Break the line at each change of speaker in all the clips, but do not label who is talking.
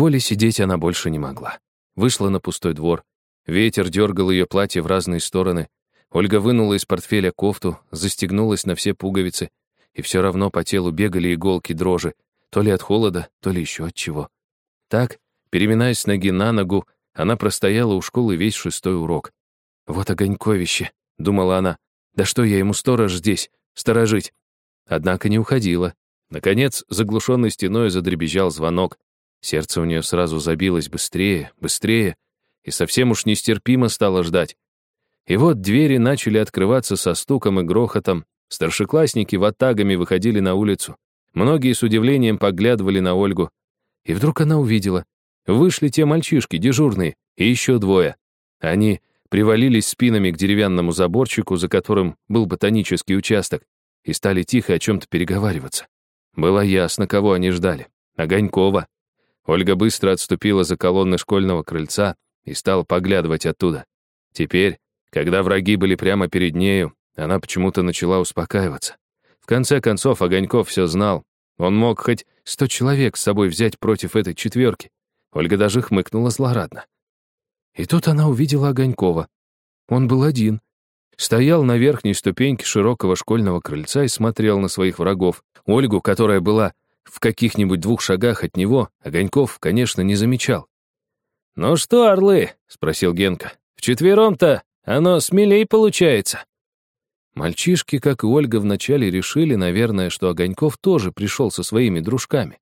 школе сидеть она больше не могла. Вышла на пустой двор. Ветер дергал ее платье в разные стороны. Ольга вынула из портфеля кофту, застегнулась на все пуговицы, и все равно по телу бегали иголки дрожи, то ли от холода, то ли еще от чего. Так, переминаясь с ноги на ногу, она простояла у школы весь шестой урок. «Вот огоньковище», — думала она. «Да что я ему сторож здесь, сторожить?» Однако не уходила. Наконец, заглушенный стеной задребезжал звонок. Сердце у нее сразу забилось быстрее, быстрее, и совсем уж нестерпимо стало ждать. И вот двери начали открываться со стуком и грохотом, старшеклассники ватагами выходили на улицу. Многие с удивлением поглядывали на Ольгу. И вдруг она увидела. Вышли те мальчишки, дежурные, и еще двое. Они привалились спинами к деревянному заборчику, за которым был ботанический участок, и стали тихо о чем-то переговариваться. Было ясно, кого они ждали. Огонькова. Ольга быстро отступила за колонны школьного крыльца и стала поглядывать оттуда. Теперь, когда враги были прямо перед нею, она почему-то начала успокаиваться. В конце концов, Огоньков все знал. Он мог хоть сто человек с собой взять против этой четверки. Ольга даже хмыкнула злорадно. И тут она увидела Огонькова. Он был один. Стоял на верхней ступеньке широкого школьного крыльца и смотрел на своих врагов. Ольгу, которая была в каких-нибудь двух шагах от него, Огоньков, конечно, не замечал. «Ну что, орлы?» — спросил Генка. «Вчетвером-то оно смелей получается». Мальчишки, как и Ольга, вначале решили, наверное, что Огоньков тоже пришел со своими дружками.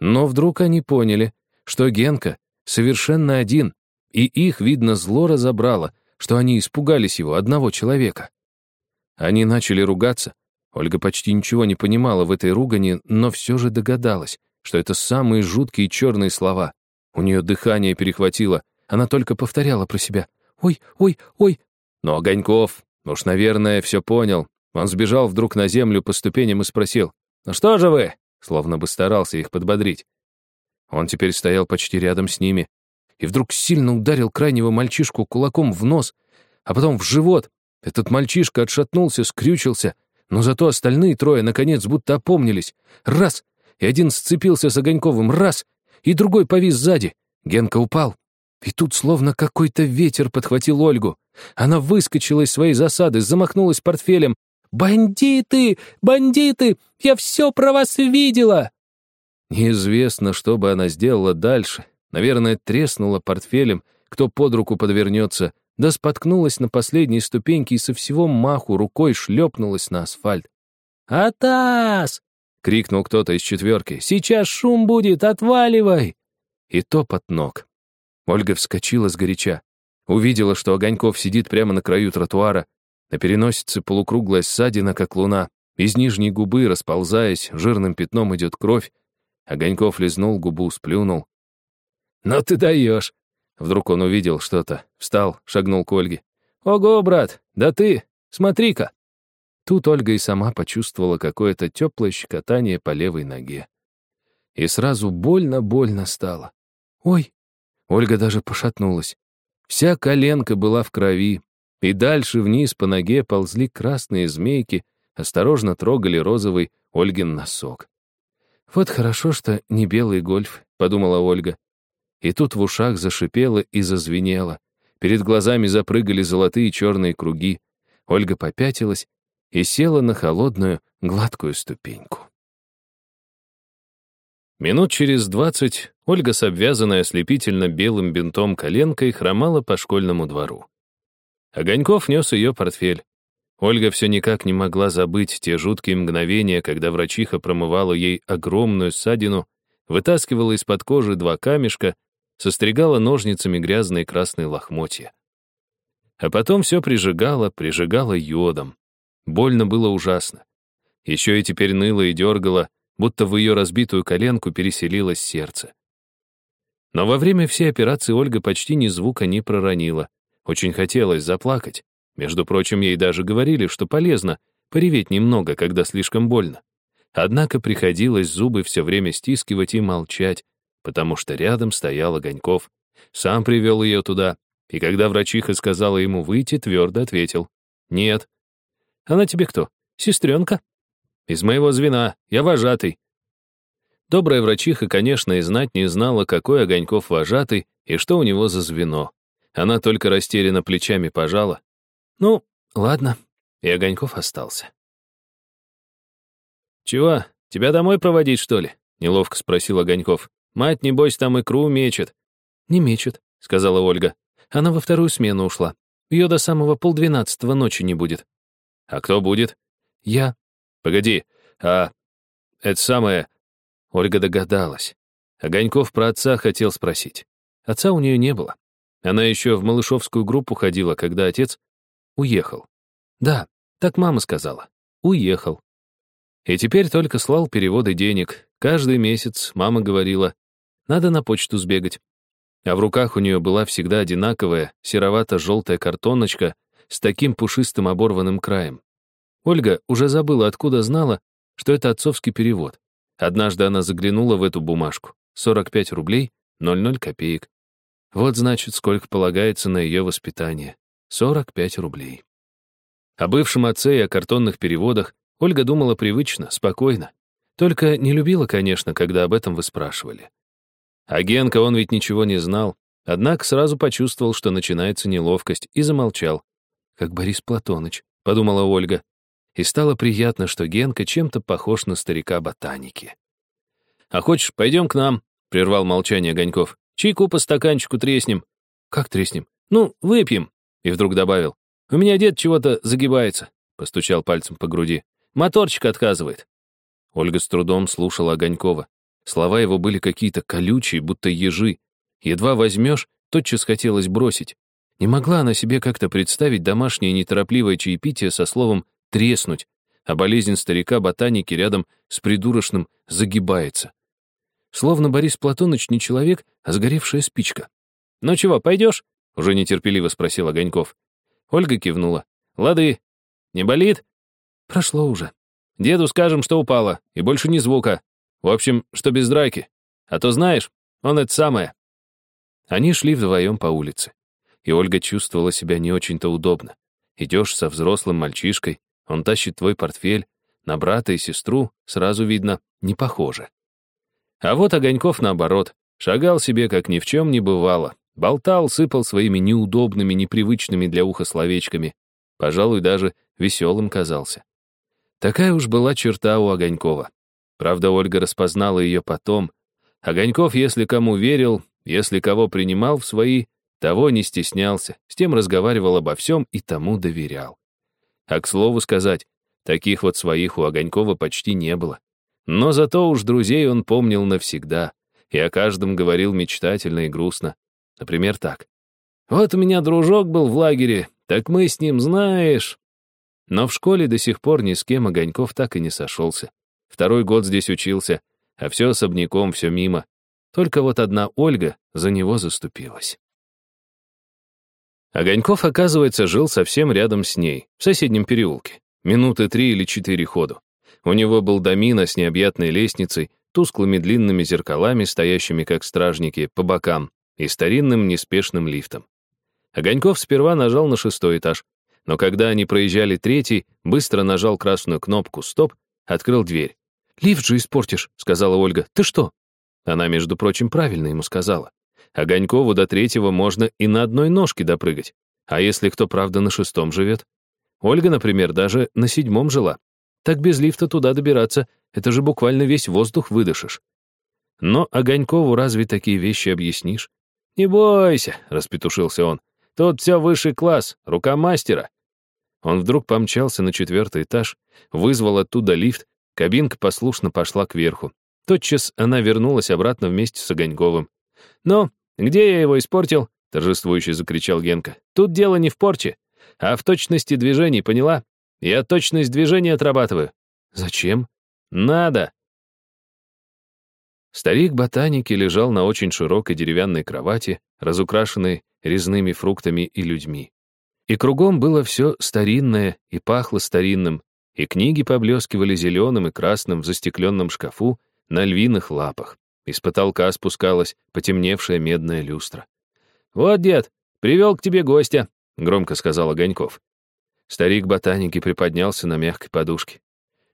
Но вдруг они поняли, что Генка совершенно один, и их, видно, зло разобрало, что они испугались его, одного человека. Они начали ругаться. Ольга почти ничего не понимала в этой ругани, но все же догадалась, что это самые жуткие черные слова. У нее дыхание перехватило, она только повторяла про себя «Ой, ой, ой». Но Огоньков, уж, наверное, все понял. Он сбежал вдруг на землю по ступеням и спросил «Ну что же вы?» Словно бы старался их подбодрить. Он теперь стоял почти рядом с ними и вдруг сильно ударил крайнего мальчишку кулаком в нос, а потом в живот. Этот мальчишка отшатнулся, скрючился, но зато остальные трое, наконец, будто опомнились. Раз! И один сцепился с Огоньковым. Раз! И другой повис сзади. Генка упал. И тут словно какой-то ветер подхватил Ольгу. Она выскочила из своей засады, замахнулась портфелем. «Бандиты! Бандиты! Я все про вас видела!» Неизвестно, что бы она сделала дальше. Наверное, треснула портфелем, кто под руку подвернется, да споткнулась на последней ступеньке и со всего маху рукой шлепнулась на асфальт. «Атас!» — крикнул кто-то из четверки. «Сейчас шум будет, отваливай!» И топот ног. Ольга вскочила с горяча. Увидела, что Огоньков сидит прямо на краю тротуара. На переносице полукруглая ссадина, как луна. Из нижней губы, расползаясь, жирным пятном идет кровь. Огоньков лизнул губу, сплюнул. «Ну ты даешь!» Вдруг он увидел что-то, встал, шагнул к Ольге. «Ого, брат, да ты, смотри-ка!» Тут Ольга и сама почувствовала какое-то теплое щекотание по левой ноге. И сразу больно-больно стало. «Ой!» Ольга даже пошатнулась. Вся коленка была в крови, и дальше вниз по ноге ползли красные змейки, осторожно трогали розовый Ольгин носок. «Вот хорошо, что не белый гольф», — подумала Ольга. И тут в ушах зашипело и зазвенело. Перед глазами запрыгали золотые черные круги. Ольга попятилась и села на холодную, гладкую ступеньку. Минут через двадцать Ольга с обвязанной ослепительно белым бинтом коленкой хромала по школьному двору. Огоньков нес ее портфель. Ольга все никак не могла забыть те жуткие мгновения, когда врачиха промывала ей огромную ссадину, вытаскивала из-под кожи два камешка, состригала ножницами грязные красные лохмотья. А потом все прижигала, прижигала йодом. Больно было ужасно. Еще и теперь ныло и дергало, будто в ее разбитую коленку переселилось сердце. Но во время всей операции Ольга почти ни звука не проронила. Очень хотелось заплакать. Между прочим, ей даже говорили, что полезно пореветь немного, когда слишком больно. Однако приходилось зубы все время стискивать и молчать, потому что рядом стоял Огоньков. Сам привел ее туда, и когда врачиха сказала ему выйти, твердо ответил «Нет». «Она тебе кто? Сестренка?» «Из моего звена. Я вожатый». Добрая врачиха, конечно, и знать не знала, какой Огоньков вожатый и что у него за звено. Она только растерянно плечами пожала. Ну, ладно, и Огоньков остался. «Чего, тебя домой проводить, что ли?» — неловко спросил Огоньков. «Мать, небось, там икру мечет». «Не мечет», — сказала Ольга. «Она во вторую смену ушла. Ее до самого полдвенадцатого ночи не будет». «А кто будет?» «Я». «Погоди, а это самое...» Ольга догадалась. Огоньков про отца хотел спросить. Отца у нее не было. Она еще в малышовскую группу ходила, когда отец уехал. Да, так мама сказала. Уехал. И теперь только слал переводы денег. Каждый месяц мама говорила, надо на почту сбегать. А в руках у нее была всегда одинаковая серовато-желтая картоночка с таким пушистым оборванным краем. Ольга уже забыла, откуда знала, что это отцовский перевод. Однажды она заглянула в эту бумажку. 45 рублей, 00 копеек. Вот значит, сколько полагается на ее воспитание. 45 рублей. О бывшем отце и о картонных переводах Ольга думала привычно, спокойно. Только не любила, конечно, когда об этом вы спрашивали. А Генка он ведь ничего не знал, однако сразу почувствовал, что начинается неловкость, и замолчал. «Как Борис Платоныч», — подумала Ольга. И стало приятно, что Генка чем-то похож на старика ботаники. «А хочешь, пойдем к нам?» — прервал молчание Огоньков. «Чайку по стаканчику треснем». «Как треснем?» «Ну, выпьем». И вдруг добавил. «У меня дед чего-то загибается», — постучал пальцем по груди. Моторчик отказывает». Ольга с трудом слушала Огонькова. Слова его были какие-то колючие, будто ежи. Едва возьмешь, тотчас хотелось бросить. Не могла она себе как-то представить домашнее неторопливое чаепитие со словом «треснуть», а болезнь старика ботаники рядом с придурочным загибается. Словно Борис Платоныч не человек, а сгоревшая спичка. «Ну чего, пойдешь?» — уже нетерпеливо спросил Огоньков. Ольга кивнула. «Лады. Не болит?» Прошло уже. Деду скажем, что упало, и больше ни звука. В общем, что без драки. А то знаешь, он это самое. Они шли вдвоем по улице. И Ольга чувствовала себя не очень-то удобно. Идешь со взрослым мальчишкой, он тащит твой портфель, на брата и сестру, сразу видно, не похоже. А вот Огоньков, наоборот, шагал себе, как ни в чем не бывало, болтал, сыпал своими неудобными, непривычными для уха словечками, пожалуй, даже веселым казался. Такая уж была черта у Огонькова. Правда, Ольга распознала ее потом. Огоньков, если кому верил, если кого принимал в свои, того не стеснялся, с тем разговаривал обо всем и тому доверял. А к слову сказать, таких вот своих у Огонькова почти не было. Но зато уж друзей он помнил навсегда, и о каждом говорил мечтательно и грустно. Например, так. «Вот у меня дружок был в лагере, так мы с ним, знаешь...» Но в школе до сих пор ни с кем Огоньков так и не сошелся. Второй год здесь учился, а все особняком, все мимо. Только вот одна Ольга за него заступилась. Огоньков, оказывается, жил совсем рядом с ней, в соседнем переулке. Минуты три или четыре ходу. У него был домина с необъятной лестницей, тусклыми длинными зеркалами, стоящими как стражники, по бокам, и старинным неспешным лифтом. Огоньков сперва нажал на шестой этаж, но когда они проезжали третий, быстро нажал красную кнопку «Стоп», открыл дверь. «Лифт же испортишь», — сказала Ольга. «Ты что?» Она, между прочим, правильно ему сказала. Огонькову до третьего можно и на одной ножке допрыгать. А если кто, правда, на шестом живет? Ольга, например, даже на седьмом жила. Так без лифта туда добираться, это же буквально весь воздух выдышишь. Но Огонькову разве такие вещи объяснишь? «Не бойся», — распетушился он. «Тут все высший класс, рука мастера. Он вдруг помчался на четвертый этаж, вызвал оттуда лифт, кабинка послушно пошла кверху. Тотчас она вернулась обратно вместе с Огоньковым. «Но где я его испортил?» — торжествующе закричал Генка. «Тут дело не в порче, а в точности движений, поняла? Я точность движения отрабатываю». «Зачем?» «Надо!» Старик ботаники лежал на очень широкой деревянной кровати, разукрашенной резными фруктами и людьми. И кругом было все старинное и пахло старинным, и книги поблескивали зеленым и красным в застекленном шкафу на львиных лапах. Из потолка спускалась потемневшая медная люстра. «Вот, дед, привел к тебе гостя», — громко сказал Огоньков. Старик ботаники приподнялся на мягкой подушке.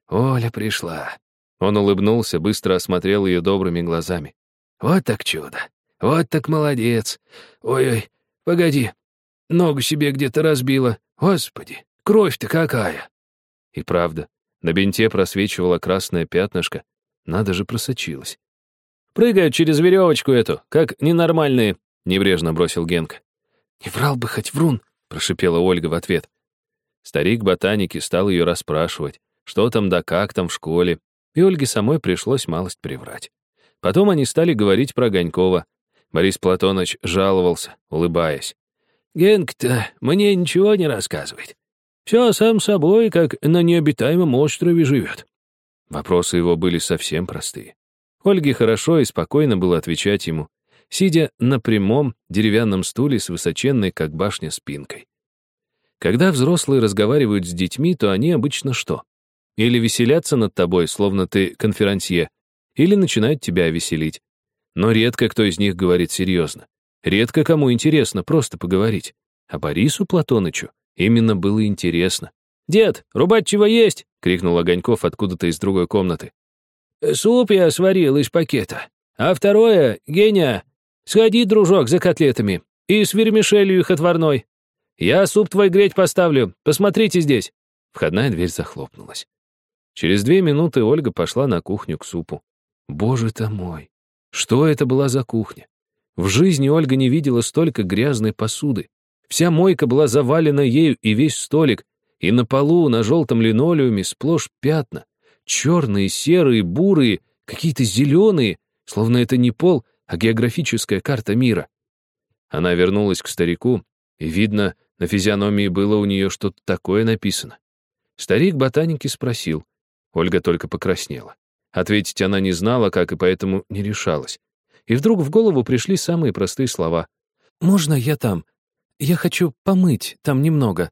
«Оля пришла. Он улыбнулся, быстро осмотрел ее добрыми глазами.
«Вот так чудо! Вот так молодец! Ой-ой, погоди, ногу себе где-то разбила. Господи, кровь-то какая!»
И правда, на бинте просвечивало красное пятнышко. Надо же просочилось. «Прыгают через веревочку эту, как ненормальные», — небрежно бросил Генка.
«Не врал бы хоть врун», — прошипела Ольга в ответ.
Старик ботаники стал ее расспрашивать, что там да как там в школе, и Ольге самой пришлось малость приврать. Потом они стали говорить про Гонькова. Борис Платонович жаловался, улыбаясь.
«Генк-то мне ничего не рассказывает. Все сам собой, как на необитаемом острове живет».
Вопросы его были совсем простые. Ольге хорошо и спокойно было отвечать ему, сидя на прямом деревянном стуле с высоченной, как башня, спинкой. Когда взрослые разговаривают с детьми, то они обычно что? Или веселятся над тобой, словно ты конферансье, или начинают тебя веселить. Но редко кто из них говорит серьезно. Редко кому интересно просто поговорить. А Борису Платонычу именно было интересно. «Дед, рубать чего есть?» — крикнул Огоньков откуда-то из другой комнаты.
«Суп я сварил из пакета. А второе, Геня, сходи, дружок, за котлетами. И с вермишелью их отварной. «Я суп твой греть поставлю. Посмотрите здесь».
Входная дверь захлопнулась. Через две минуты Ольга пошла на кухню к супу. Боже ты мой! Что это была за кухня? В жизни Ольга не видела столько грязной посуды. Вся мойка была завалена ею и весь столик, и на полу, на желтом линолеуме сплошь пятна. Черные, серые, бурые, какие-то зеленые, словно это не пол, а географическая карта мира. Она вернулась к старику, и, видно, на физиономии было у нее что-то такое написано. Старик ботаники спросил. Ольга только покраснела. Ответить она не знала, как, и поэтому не решалась. И вдруг в голову пришли самые простые слова. «Можно я там? Я хочу помыть там немного».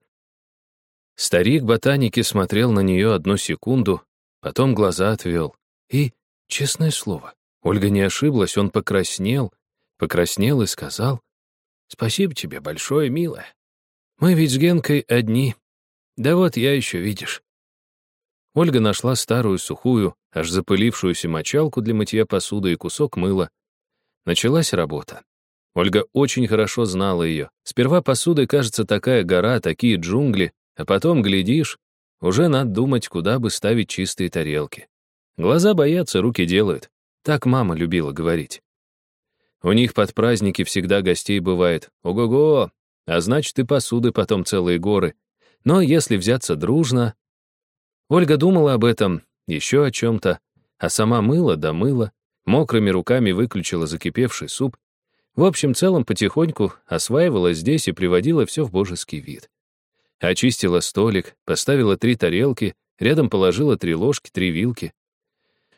Старик ботаники смотрел на нее одну секунду, потом глаза отвел. И, честное слово, Ольга не ошиблась, он покраснел, покраснел и сказал, «Спасибо тебе большое, милая. Мы ведь с Генкой одни. Да вот я еще, видишь». Ольга нашла старую, сухую, аж запылившуюся мочалку для мытья посуды и кусок мыла. Началась работа. Ольга очень хорошо знала ее. Сперва посудой кажется такая гора, такие джунгли, а потом, глядишь, уже надо думать, куда бы ставить чистые тарелки. Глаза боятся, руки делают. Так мама любила говорить. У них под праздники всегда гостей бывает. Ого-го! А значит, и посуды потом целые горы. Но если взяться дружно... Ольга думала об этом, еще о чем-то, а сама мыла да мыла, мокрыми руками выключила закипевший суп. В общем целом потихоньку осваивала здесь и приводила все в божеский вид. Очистила столик, поставила три тарелки, рядом положила три ложки, три вилки.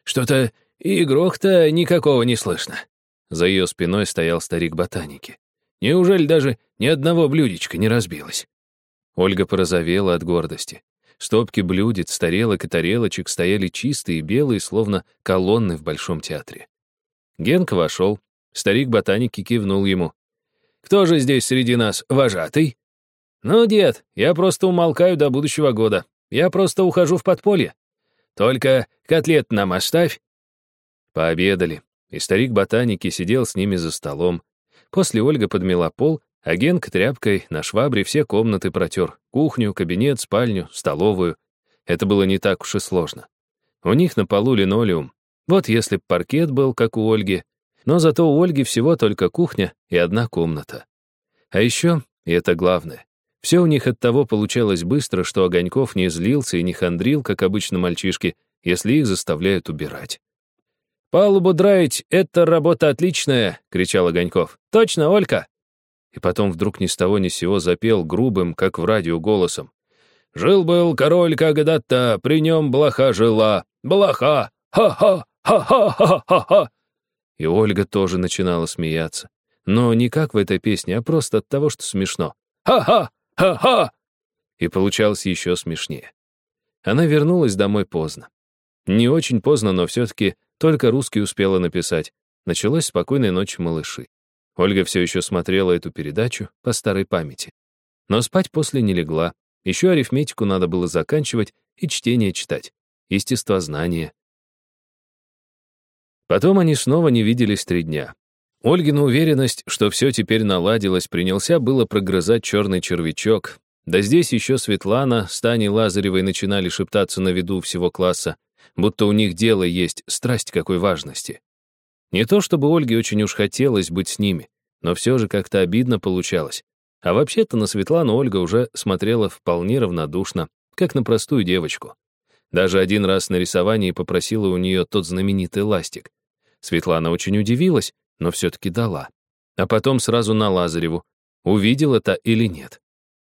«Что-то и грох-то никакого не слышно».
За ее спиной стоял старик ботаники.
Неужели даже ни одного блюдечка не разбилось?»
Ольга порозовела от гордости. Стопки блюдец, тарелок и тарелочек стояли чистые белые, словно колонны в Большом театре. Генка вошел. Старик ботаники кивнул ему.
«Кто же здесь среди нас вожатый?»
«Ну, дед, я просто умолкаю до будущего года. Я просто ухожу в подполье.
Только котлет нам оставь».
Пообедали, и старик ботаники сидел с ними за столом, После Ольга подмела пол, а Генк тряпкой на швабре все комнаты протер. Кухню, кабинет, спальню, столовую. Это было не так уж и сложно. У них на полу линолеум. Вот если б паркет был, как у Ольги. Но зато у Ольги всего только кухня и одна комната. А еще, и это главное, все у них от того получалось быстро, что Огоньков не злился и не хандрил, как обычно мальчишки, если их заставляют убирать.
«Палубу драить — это работа отличная!» — кричал Огоньков. «Точно, Олька?»
И потом вдруг ни с того ни с сего запел грубым, как в радио, голосом.
«Жил-был король когда-то, при нем блоха жила. Блоха! Ха-ха! Ха-ха-ха-ха-ха!»
И Ольга тоже начинала смеяться. Но не как в этой песне, а просто от того, что смешно.
«Ха-ха! Ха-ха!»
И получалось еще смешнее. Она вернулась домой поздно. Не очень поздно, но все-таки только русский успела написать. Началась спокойная ночь малыши. Ольга все еще смотрела эту передачу по старой памяти. Но спать после не легла. Еще арифметику надо было заканчивать и чтение читать. Естествознание. Потом они снова не виделись три дня. Ольгина уверенность, что все теперь наладилось, принялся было прогрызать черный червячок. Да здесь еще Светлана с Таней Лазаревой начинали шептаться на виду всего класса, будто у них дело есть, страсть какой важности. Не то чтобы Ольге очень уж хотелось быть с ними, но все же как-то обидно получалось. А вообще-то на Светлану Ольга уже смотрела вполне равнодушно, как на простую девочку. Даже один раз на рисовании попросила у нее тот знаменитый ластик. Светлана очень удивилась, но все-таки дала. А потом сразу на Лазареву. Увидел это или нет.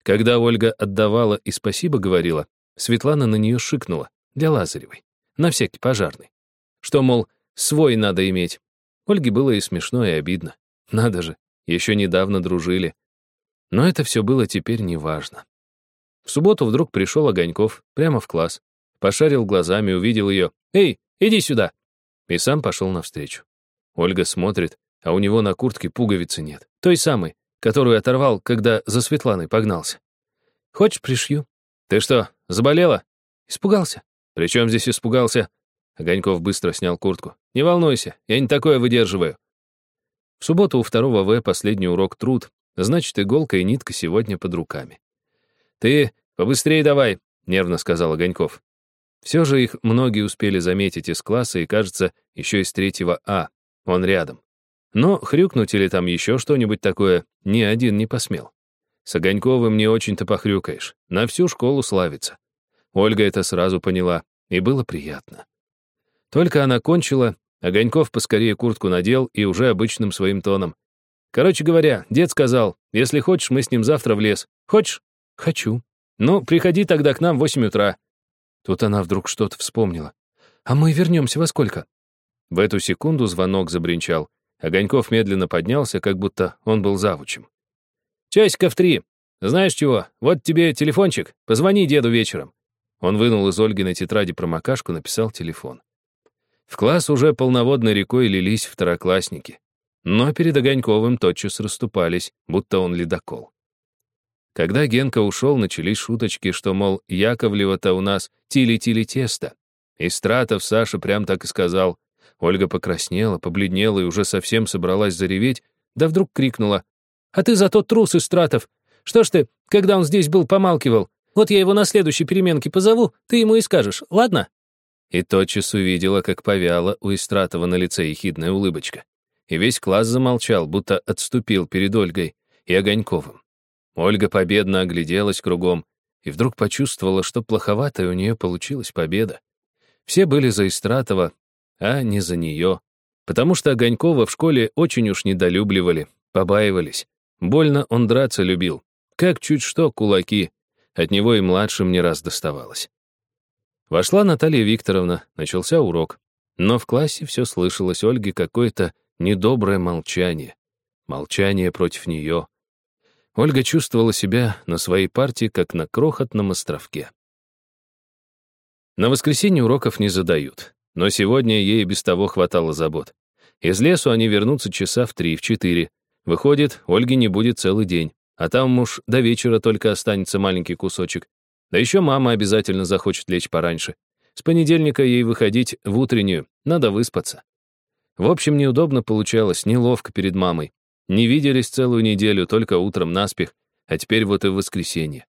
Когда Ольга отдавала и спасибо говорила, Светлана на нее шикнула, для Лазаревой, на всякий пожарный. Что, мол, свой надо иметь. Ольге было и смешно, и обидно. Надо же, еще недавно дружили. Но это все было теперь неважно. В субботу вдруг пришел Огоньков прямо в класс. Пошарил глазами, увидел ее. «Эй, иди сюда!» И сам пошел навстречу. Ольга смотрит, а у него на куртке пуговицы нет. Той самой, которую оторвал, когда за Светланой погнался. «Хочешь, пришью?» «Ты что, заболела?» «Испугался». «При чем здесь испугался?» Огоньков быстро снял куртку. «Не волнуйся, я не такое выдерживаю». В субботу у второго В последний урок труд, значит, иголка и нитка сегодня под руками. «Ты побыстрее давай», — нервно сказал Огоньков. Все же их многие успели заметить из класса и, кажется, еще из третьего А. Он рядом. Но хрюкнуть или там еще что-нибудь такое ни один не посмел. С Огоньковым не очень-то похрюкаешь. На всю школу славится. Ольга это сразу поняла, и было приятно. Только она кончила, Огоньков поскорее куртку надел и уже обычным своим тоном. «Короче говоря, дед сказал, если хочешь, мы с ним завтра в лес. Хочешь?» «Хочу». «Ну, приходи тогда к нам в восемь утра. Тут она вдруг что-то вспомнила. «А мы вернемся во сколько?» В эту секунду звонок забринчал. Огоньков медленно поднялся, как будто он был завучем. «Часиков три. Знаешь чего? Вот тебе телефончик. Позвони деду вечером». Он вынул из Ольгиной тетради промокашку, написал телефон. В класс уже полноводной рекой лились второклассники. Но перед Огоньковым тотчас расступались, будто он ледокол. Когда Генка ушел, начались шуточки, что, мол, Яковлева-то у нас тили-тили тесто. И Стратов Саша прям так и сказал. Ольга покраснела, побледнела и уже совсем собралась зареветь, да вдруг крикнула. «А ты зато трус, Истратов! Что ж ты, когда он здесь был, помалкивал? Вот я его на следующей переменке позову, ты ему и скажешь, ладно?» И тотчас увидела, как повяла у Истратова на лице ехидная улыбочка. И весь класс замолчал, будто отступил перед Ольгой и Огоньковым. Ольга победно огляделась кругом и вдруг почувствовала, что плоховатая у нее получилась победа. Все были за Истратова, а не за нее, потому что Огонькова в школе очень уж недолюбливали, побаивались. Больно он драться любил. Как чуть что, кулаки. От него и младшим не раз доставалось. Вошла Наталья Викторовна, начался урок. Но в классе все слышалось Ольге какое-то недоброе молчание. Молчание против нее. Ольга чувствовала себя на своей партии, как на крохотном островке. На воскресенье уроков не задают, но сегодня ей без того хватало забот. Из лесу они вернутся часа в три, в четыре. Выходит, Ольги не будет целый день, а там уж до вечера только останется маленький кусочек. Да еще мама обязательно захочет лечь пораньше. С понедельника ей выходить в утреннюю, надо выспаться. В общем, неудобно получалось, неловко перед мамой. Не виделись целую неделю, только утром наспех, а теперь вот и в воскресенье.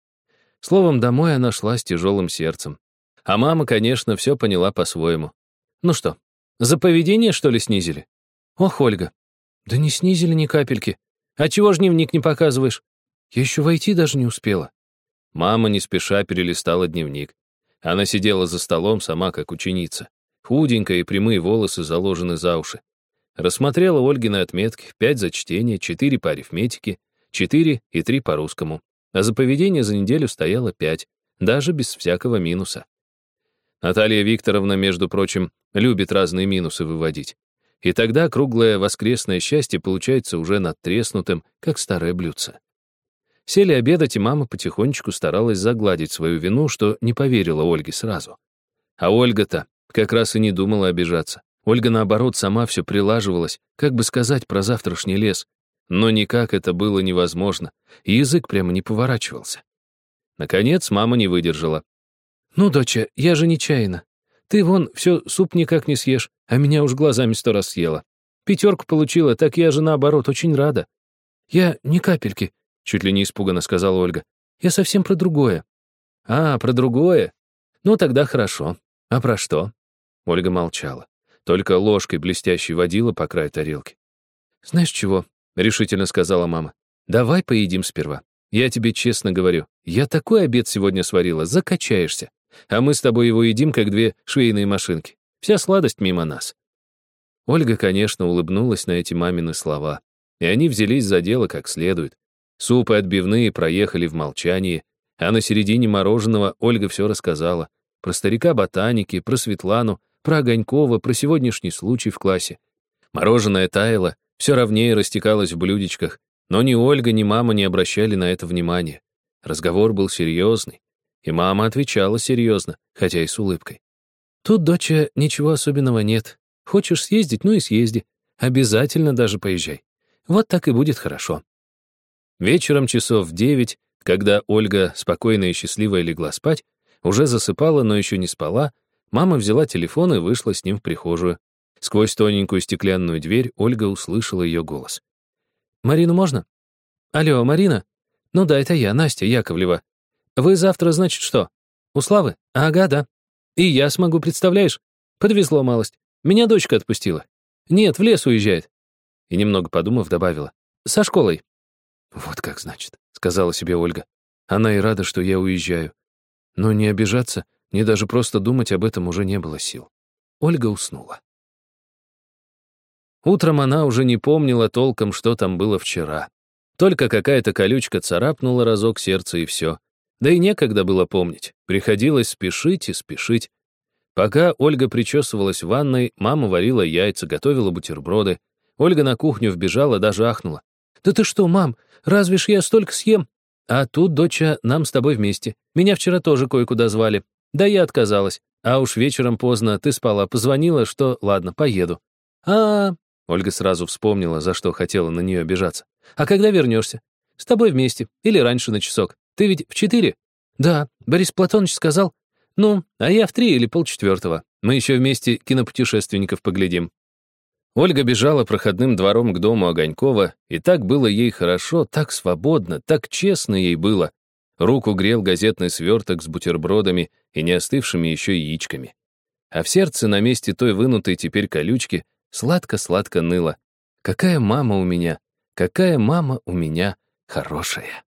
Словом, домой она шла с тяжелым сердцем. А мама, конечно, все поняла по-своему. Ну что, за поведение, что ли, снизили? Ох, Ольга. Да не снизили ни капельки. А чего ж дневник не показываешь? Я еще войти даже не успела. Мама не спеша перелистала дневник. Она сидела за столом сама, как ученица. Худенькая и прямые волосы заложены за уши. Рассмотрела Ольгины отметки, пять за чтение, четыре по арифметике, четыре и три по русскому. А за поведение за неделю стояло пять, даже без всякого минуса. Наталья Викторовна, между прочим, любит разные минусы выводить. И тогда круглое воскресное счастье получается уже надтреснутым, как старое блюдце. Сели обедать, и мама потихонечку старалась загладить свою вину, что не поверила Ольге сразу. А Ольга-то как раз и не думала обижаться. Ольга, наоборот, сама все прилаживалась, как бы сказать про завтрашний лес. Но никак это было невозможно, язык прямо не поворачивался. Наконец, мама не выдержала. «Ну, доча, я же нечаянно.
Ты вон все суп никак не съешь, а меня уж глазами сто раз съела. Пятерку получила, так я же наоборот очень рада. Я ни капельки, чуть ли не испуганно сказала Ольга. Я совсем про другое. А, про другое? Ну, тогда хорошо. А про что? Ольга молчала. Только ложкой блестящей водила по краю тарелки. «Знаешь чего?» — решительно сказала мама. «Давай поедим сперва. Я тебе честно говорю, я такой обед сегодня сварила, закачаешься. А мы с тобой его едим, как две швейные машинки. Вся сладость мимо нас». Ольга, конечно, улыбнулась на эти мамины слова. И они взялись за дело как следует. Супы отбивные проехали в молчании, а на середине мороженого Ольга все рассказала. Про старика ботаники, про Светлану, про Огонькова, про сегодняшний случай в классе. Мороженое таяло, все ровнее растекалось в блюдечках, но ни Ольга, ни мама не обращали на это внимания. Разговор был серьезный, и мама отвечала серьезно, хотя и с улыбкой. «Тут, доча, ничего особенного нет. Хочешь съездить, ну и съезди. Обязательно даже поезжай. Вот так и будет хорошо». Вечером часов в девять, когда Ольга, спокойная и счастливая, легла спать, уже засыпала, но еще не спала, мама взяла телефон и вышла с ним в прихожую. Сквозь тоненькую стеклянную дверь Ольга услышала ее голос. «Марину можно?» «Алло, Марина?» «Ну да, это я, Настя Яковлева. Вы завтра, значит, что? У Славы? Ага, да. И я смогу, представляешь? Подвезло малость. Меня дочка отпустила. Нет, в лес уезжает. И немного подумав, добавила. Со школой. Вот как значит, сказала себе Ольга. Она и рада, что я уезжаю. Но не обижаться, ни даже просто думать об этом уже не было сил. Ольга уснула. Утром она уже не помнила толком, что там было вчера. Только какая-то колючка царапнула разок сердце и все. Да и некогда было помнить. Приходилось спешить и спешить. Пока Ольга причесывалась в ванной, мама варила яйца, готовила бутерброды. Ольга на кухню вбежала, даже ахнула. «Да ты что, мам, разве ж я столько съем?» «А тут, доча, нам с тобой вместе. Меня вчера тоже кое-куда звали. Да я отказалась. А уж вечером поздно ты спала, позвонила, что ладно, поеду». А, -а, -а Ольга сразу вспомнила, за что хотела на нее обижаться. «А когда вернешься? С тобой вместе. Или раньше на часок. Ты ведь в четыре?» «Да, Борис Платонович сказал. Ну, а я в три или полчетвертого. Мы еще вместе кинопутешественников поглядим». Ольга бежала проходным двором к дому Огонькова, и так было ей хорошо, так свободно, так честно ей было. Руку грел газетный сверток с бутербродами и не остывшими еще яичками. А в сердце на месте той вынутой теперь колючки сладко-сладко ныло. «Какая мама у меня! Какая мама у меня хорошая!»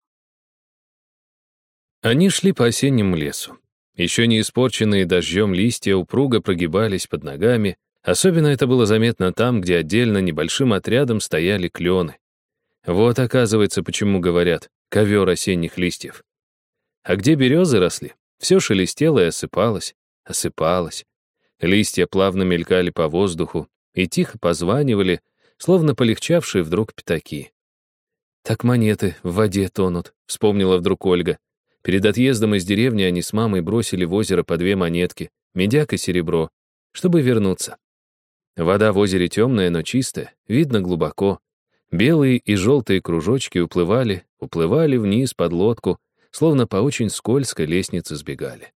Они шли по осеннему лесу. Еще не испорченные дождем листья упруго прогибались под ногами, особенно это было заметно там, где отдельно небольшим отрядом стояли клены. Вот, оказывается, почему говорят «ковер осенних листьев». А где березы росли, все шелестело и осыпалось, осыпалось. Листья плавно мелькали по воздуху и тихо позванивали, словно полегчавшие вдруг пятаки. «Так монеты в воде тонут», — вспомнила вдруг Ольга. Перед отъездом из деревни они с мамой бросили в озеро по две монетки, медяк и серебро, чтобы вернуться. Вода в озере темная, но чистая, видно глубоко. Белые и желтые кружочки уплывали, уплывали вниз под лодку, словно по очень скользкой лестнице сбегали.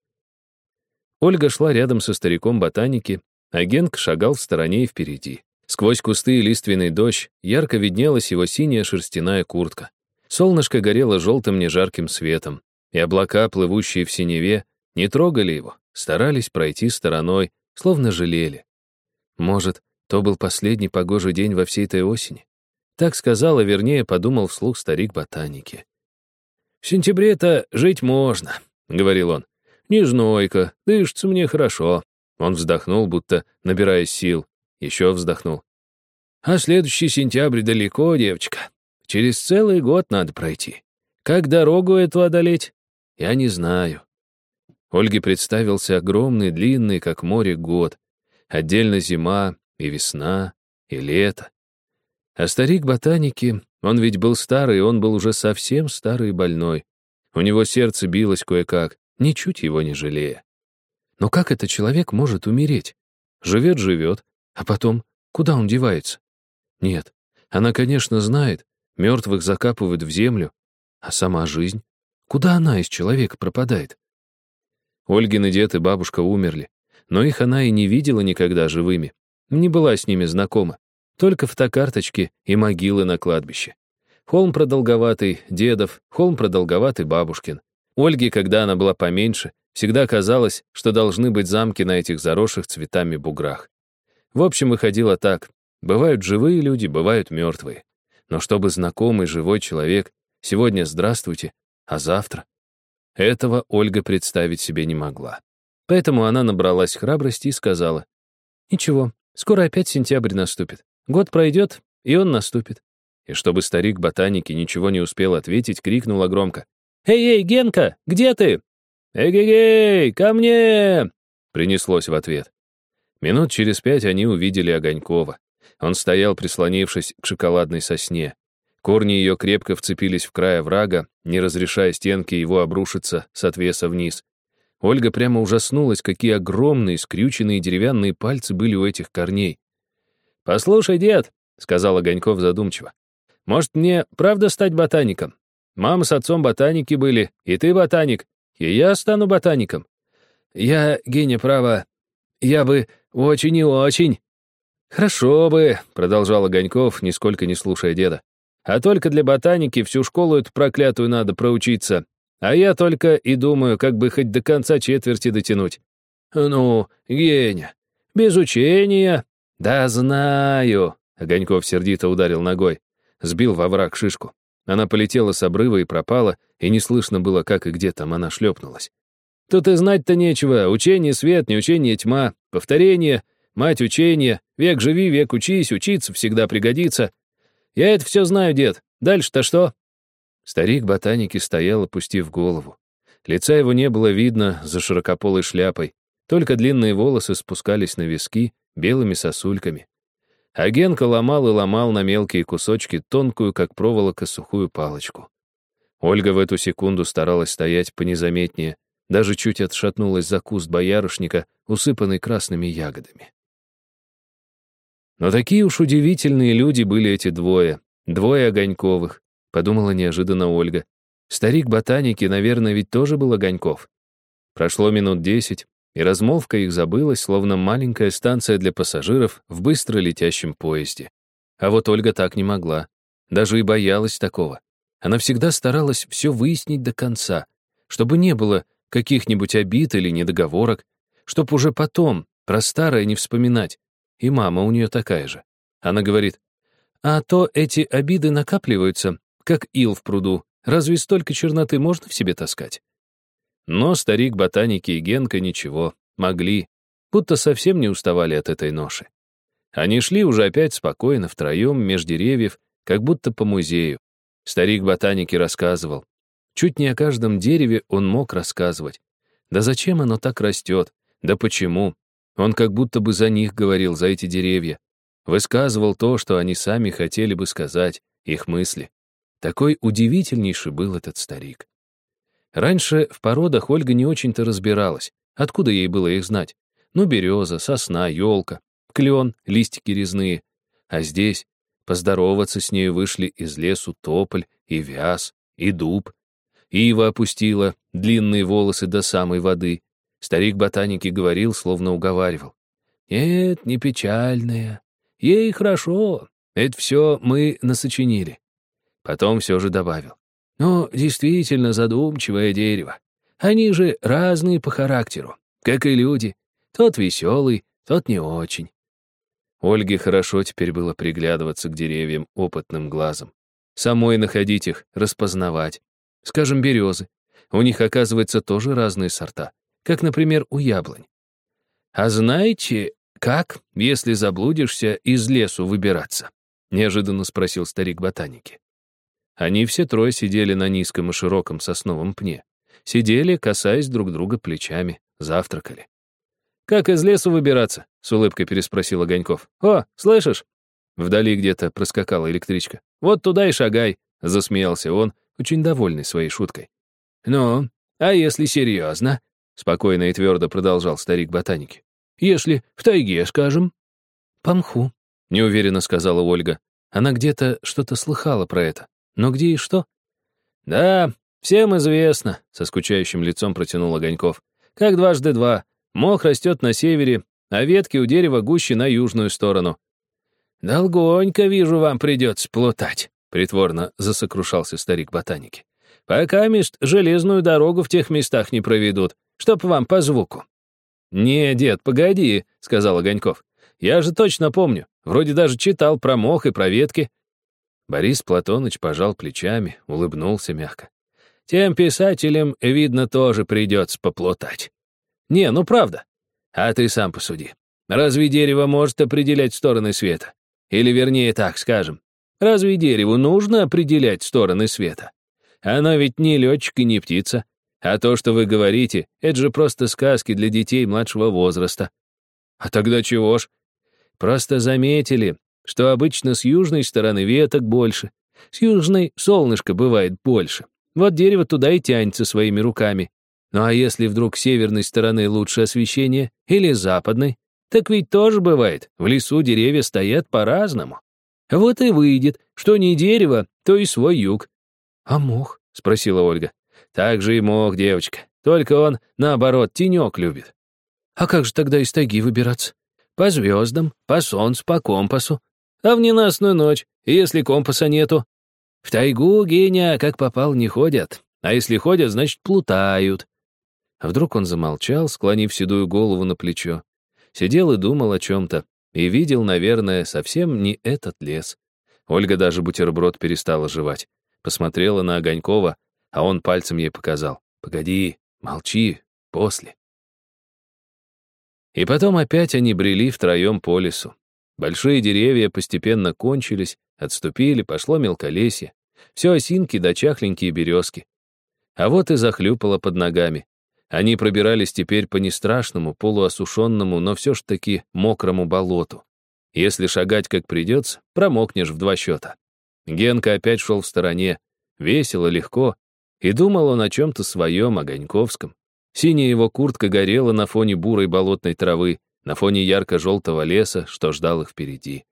Ольга шла рядом со стариком ботаники, а Генк шагал в стороне и впереди. Сквозь кусты и лиственный дождь ярко виднелась его синяя шерстяная куртка. Солнышко горело желтым нежарким светом и облака, плывущие в синеве, не трогали его, старались пройти стороной, словно жалели. Может, то был последний погожий день во всей этой осени? Так сказал, а вернее подумал вслух старик ботаники. «В сентябре-то жить можно», — говорил он. «Не знойка, дышится мне хорошо». Он вздохнул, будто набираясь сил. Еще вздохнул. «А следующий сентябрь далеко, девочка. Через целый год надо пройти. Как дорогу эту одолеть? Я не знаю. Ольге представился огромный, длинный, как море, год. Отдельно зима и весна, и лето. А старик ботаники, он ведь был старый, он был уже совсем старый и больной. У него сердце билось кое-как, ничуть его не жалея. Но как этот человек может умереть? Живет-живет, а потом куда он девается? Нет, она, конечно, знает, мертвых закапывают в землю, а сама жизнь? Куда она из человека пропадает? Ольгин дед и бабушка умерли.
Но их она и не видела никогда живыми. Не была с ними знакома. Только фотокарточки и могилы на кладбище. Холм продолговатый дедов, холм продолговатый бабушкин. Ольге, когда она была поменьше, всегда казалось, что должны быть замки на этих заросших цветами буграх. В общем, выходило так. Бывают живые люди, бывают мертвые. Но чтобы знакомый живой человек сегодня здравствуйте, а завтра? Этого Ольга представить себе не могла. Поэтому она набралась храбрости и сказала, «Ничего, скоро опять сентябрь наступит. Год пройдет, и он наступит». И чтобы старик ботаники ничего не успел ответить, крикнула громко, «Эй-эй, Генка, где ты?» «Эгегей, ко мне!» Принеслось в ответ. Минут через пять они увидели Огонькова. Он стоял, прислонившись к шоколадной сосне. Корни ее крепко вцепились в край врага, не разрешая стенке его обрушиться с отвеса вниз. Ольга прямо ужаснулась, какие огромные, скрюченные деревянные пальцы были у этих корней. «Послушай, дед», — сказал Огоньков задумчиво, «может, мне правда стать ботаником? Мама с отцом ботаники были, и ты ботаник, и я стану ботаником. Я, Геня, право, я бы очень и очень...» «Хорошо бы», — продолжал Огоньков, нисколько не слушая деда. «А только для ботаники всю школу эту проклятую надо проучиться. А я только и думаю, как бы хоть до конца четверти дотянуть». «Ну, Геня, без учения...» «Да знаю», — Огоньков сердито ударил ногой. Сбил во враг шишку. Она полетела с обрыва и пропала, и не слышно было, как и где там она шлепнулась. Тут и знать-то нечего. Учение свет, не учение тьма. Повторение, мать учения. Век живи, век учись, учиться всегда пригодится. Я это все знаю, дед. Дальше-то что? Старик ботаники стоял, опустив голову. Лица его не было видно за широкополой шляпой. Только длинные волосы спускались на виски белыми сосульками. А Генка ломал и ломал на мелкие кусочки тонкую, как проволока, сухую палочку. Ольга в эту секунду старалась стоять понезаметнее, даже чуть отшатнулась за куст боярышника, усыпанный красными ягодами. Но такие уж удивительные люди были эти двое, двое Огоньковых, подумала неожиданно Ольга. Старик ботаники, наверное, ведь тоже был Огоньков. Прошло минут десять, и размолвка их забылась, словно маленькая станция для пассажиров в быстро летящем поезде. А вот Ольга так не могла, даже и боялась такого. Она всегда старалась все выяснить до конца, чтобы не было каких-нибудь обид или недоговорок, чтоб уже потом про старое не вспоминать. И мама у нее такая же. Она говорит, а то эти обиды накапливаются, как ил в пруду. Разве столько черноты можно в себе таскать? Но старик ботаники и Генка ничего, могли, будто совсем не уставали от этой ноши. Они шли уже опять спокойно, втроем, меж деревьев, как будто по музею. Старик ботаники рассказывал, Чуть не о каждом дереве он мог рассказывать. Да зачем оно так растет? Да почему? Он как будто бы за них говорил, за эти деревья. Высказывал то, что они сами хотели бы сказать, их мысли. Такой удивительнейший был этот старик. Раньше в породах Ольга не очень-то разбиралась. Откуда ей было их знать? Ну, береза, сосна, елка, клен, листики резные. А здесь поздороваться с нею вышли из лесу тополь и вяз, и дуб, Ива опустила длинные волосы до самой воды. Старик ботаники говорил, словно уговаривал. «Нет, не печальная. Ей хорошо. Это все мы насочинили». Потом все же добавил. «Но действительно задумчивое дерево. Они же разные по характеру, как и люди. Тот веселый, тот не очень». Ольге хорошо теперь было приглядываться к деревьям опытным глазом. Самой находить их, распознавать. Скажем, березы. У них, оказывается, тоже разные сорта, как, например, у яблонь. А знаете, как, если заблудишься, из лесу выбираться? Неожиданно спросил старик ботаники. Они все трое сидели на низком и широком сосновом пне. Сидели, касаясь друг друга плечами, завтракали. «Как из лесу выбираться?» — с улыбкой переспросил Огоньков. «О, слышишь?» Вдали где-то проскакала электричка. «Вот туда и шагай», — засмеялся он, очень довольный своей шуткой. «Ну, а если серьезно?» — спокойно и твердо продолжал старик ботаники. «Если в тайге, скажем?» «Памху», — неуверенно сказала Ольга. Она где-то что-то слыхала про это. Но где и что? «Да, всем известно», — со скучающим лицом протянул Огоньков. «Как дважды два.
Мох растет на севере, а ветки у дерева гуще на южную сторону. «Долгонько, вижу, вам придется плутать», — притворно засокрушался старик ботаники. «Пока мест железную дорогу в тех местах не проведут, чтоб вам по звуку». «Не, дед, погоди», — сказал Огоньков. «Я же точно помню. Вроде даже читал про мох и про ветки». Борис Платоныч пожал плечами, улыбнулся мягко. «Тем писателям, видно, тоже придется поплутать». «Не, ну правда. А ты сам посуди. Разве дерево может определять стороны света? Или, вернее, так скажем, разве дереву нужно определять стороны света? Оно ведь не летчик и не птица. А то, что вы говорите, это же просто сказки для детей младшего возраста. А тогда чего ж? Просто заметили, что обычно с южной стороны веток больше. С южной солнышко бывает больше. Вот дерево туда и тянется своими руками. Ну а если вдруг с северной стороны лучше освещение или западной, так ведь тоже бывает, в лесу деревья стоят по-разному. Вот и выйдет, что не дерево, то и свой юг. «А мох?» — спросила Ольга. «Так же и мох, девочка. Только он, наоборот, тенек любит». «А как же тогда из тайги выбираться?» «По звездам, по солнцу, по компасу. А в ненастную ночь, если компаса нету. В тайгу гения, как попал, не ходят. А если ходят, значит, плутают». А вдруг он замолчал, склонив седую голову на плечо. Сидел и думал о чем-то. И видел, наверное, совсем не этот лес. Ольга даже бутерброд перестала жевать. Посмотрела на Огонькова, а он пальцем ей показал. «Погоди, молчи, после». И потом опять они брели втроем по лесу. Большие деревья постепенно кончились, отступили, пошло мелколесье. Все осинки да чахленькие березки. А вот и захлюпало под ногами. Они пробирались теперь по нестрашному, полуосушенному, но все ж таки мокрому болоту. Если шагать как придется, промокнешь в два счета. Генка опять шел в стороне, весело, легко, и думал он о чем-то своем, о. Синяя его куртка горела на фоне бурой болотной травы, на фоне ярко-желтого леса, что ждал их впереди.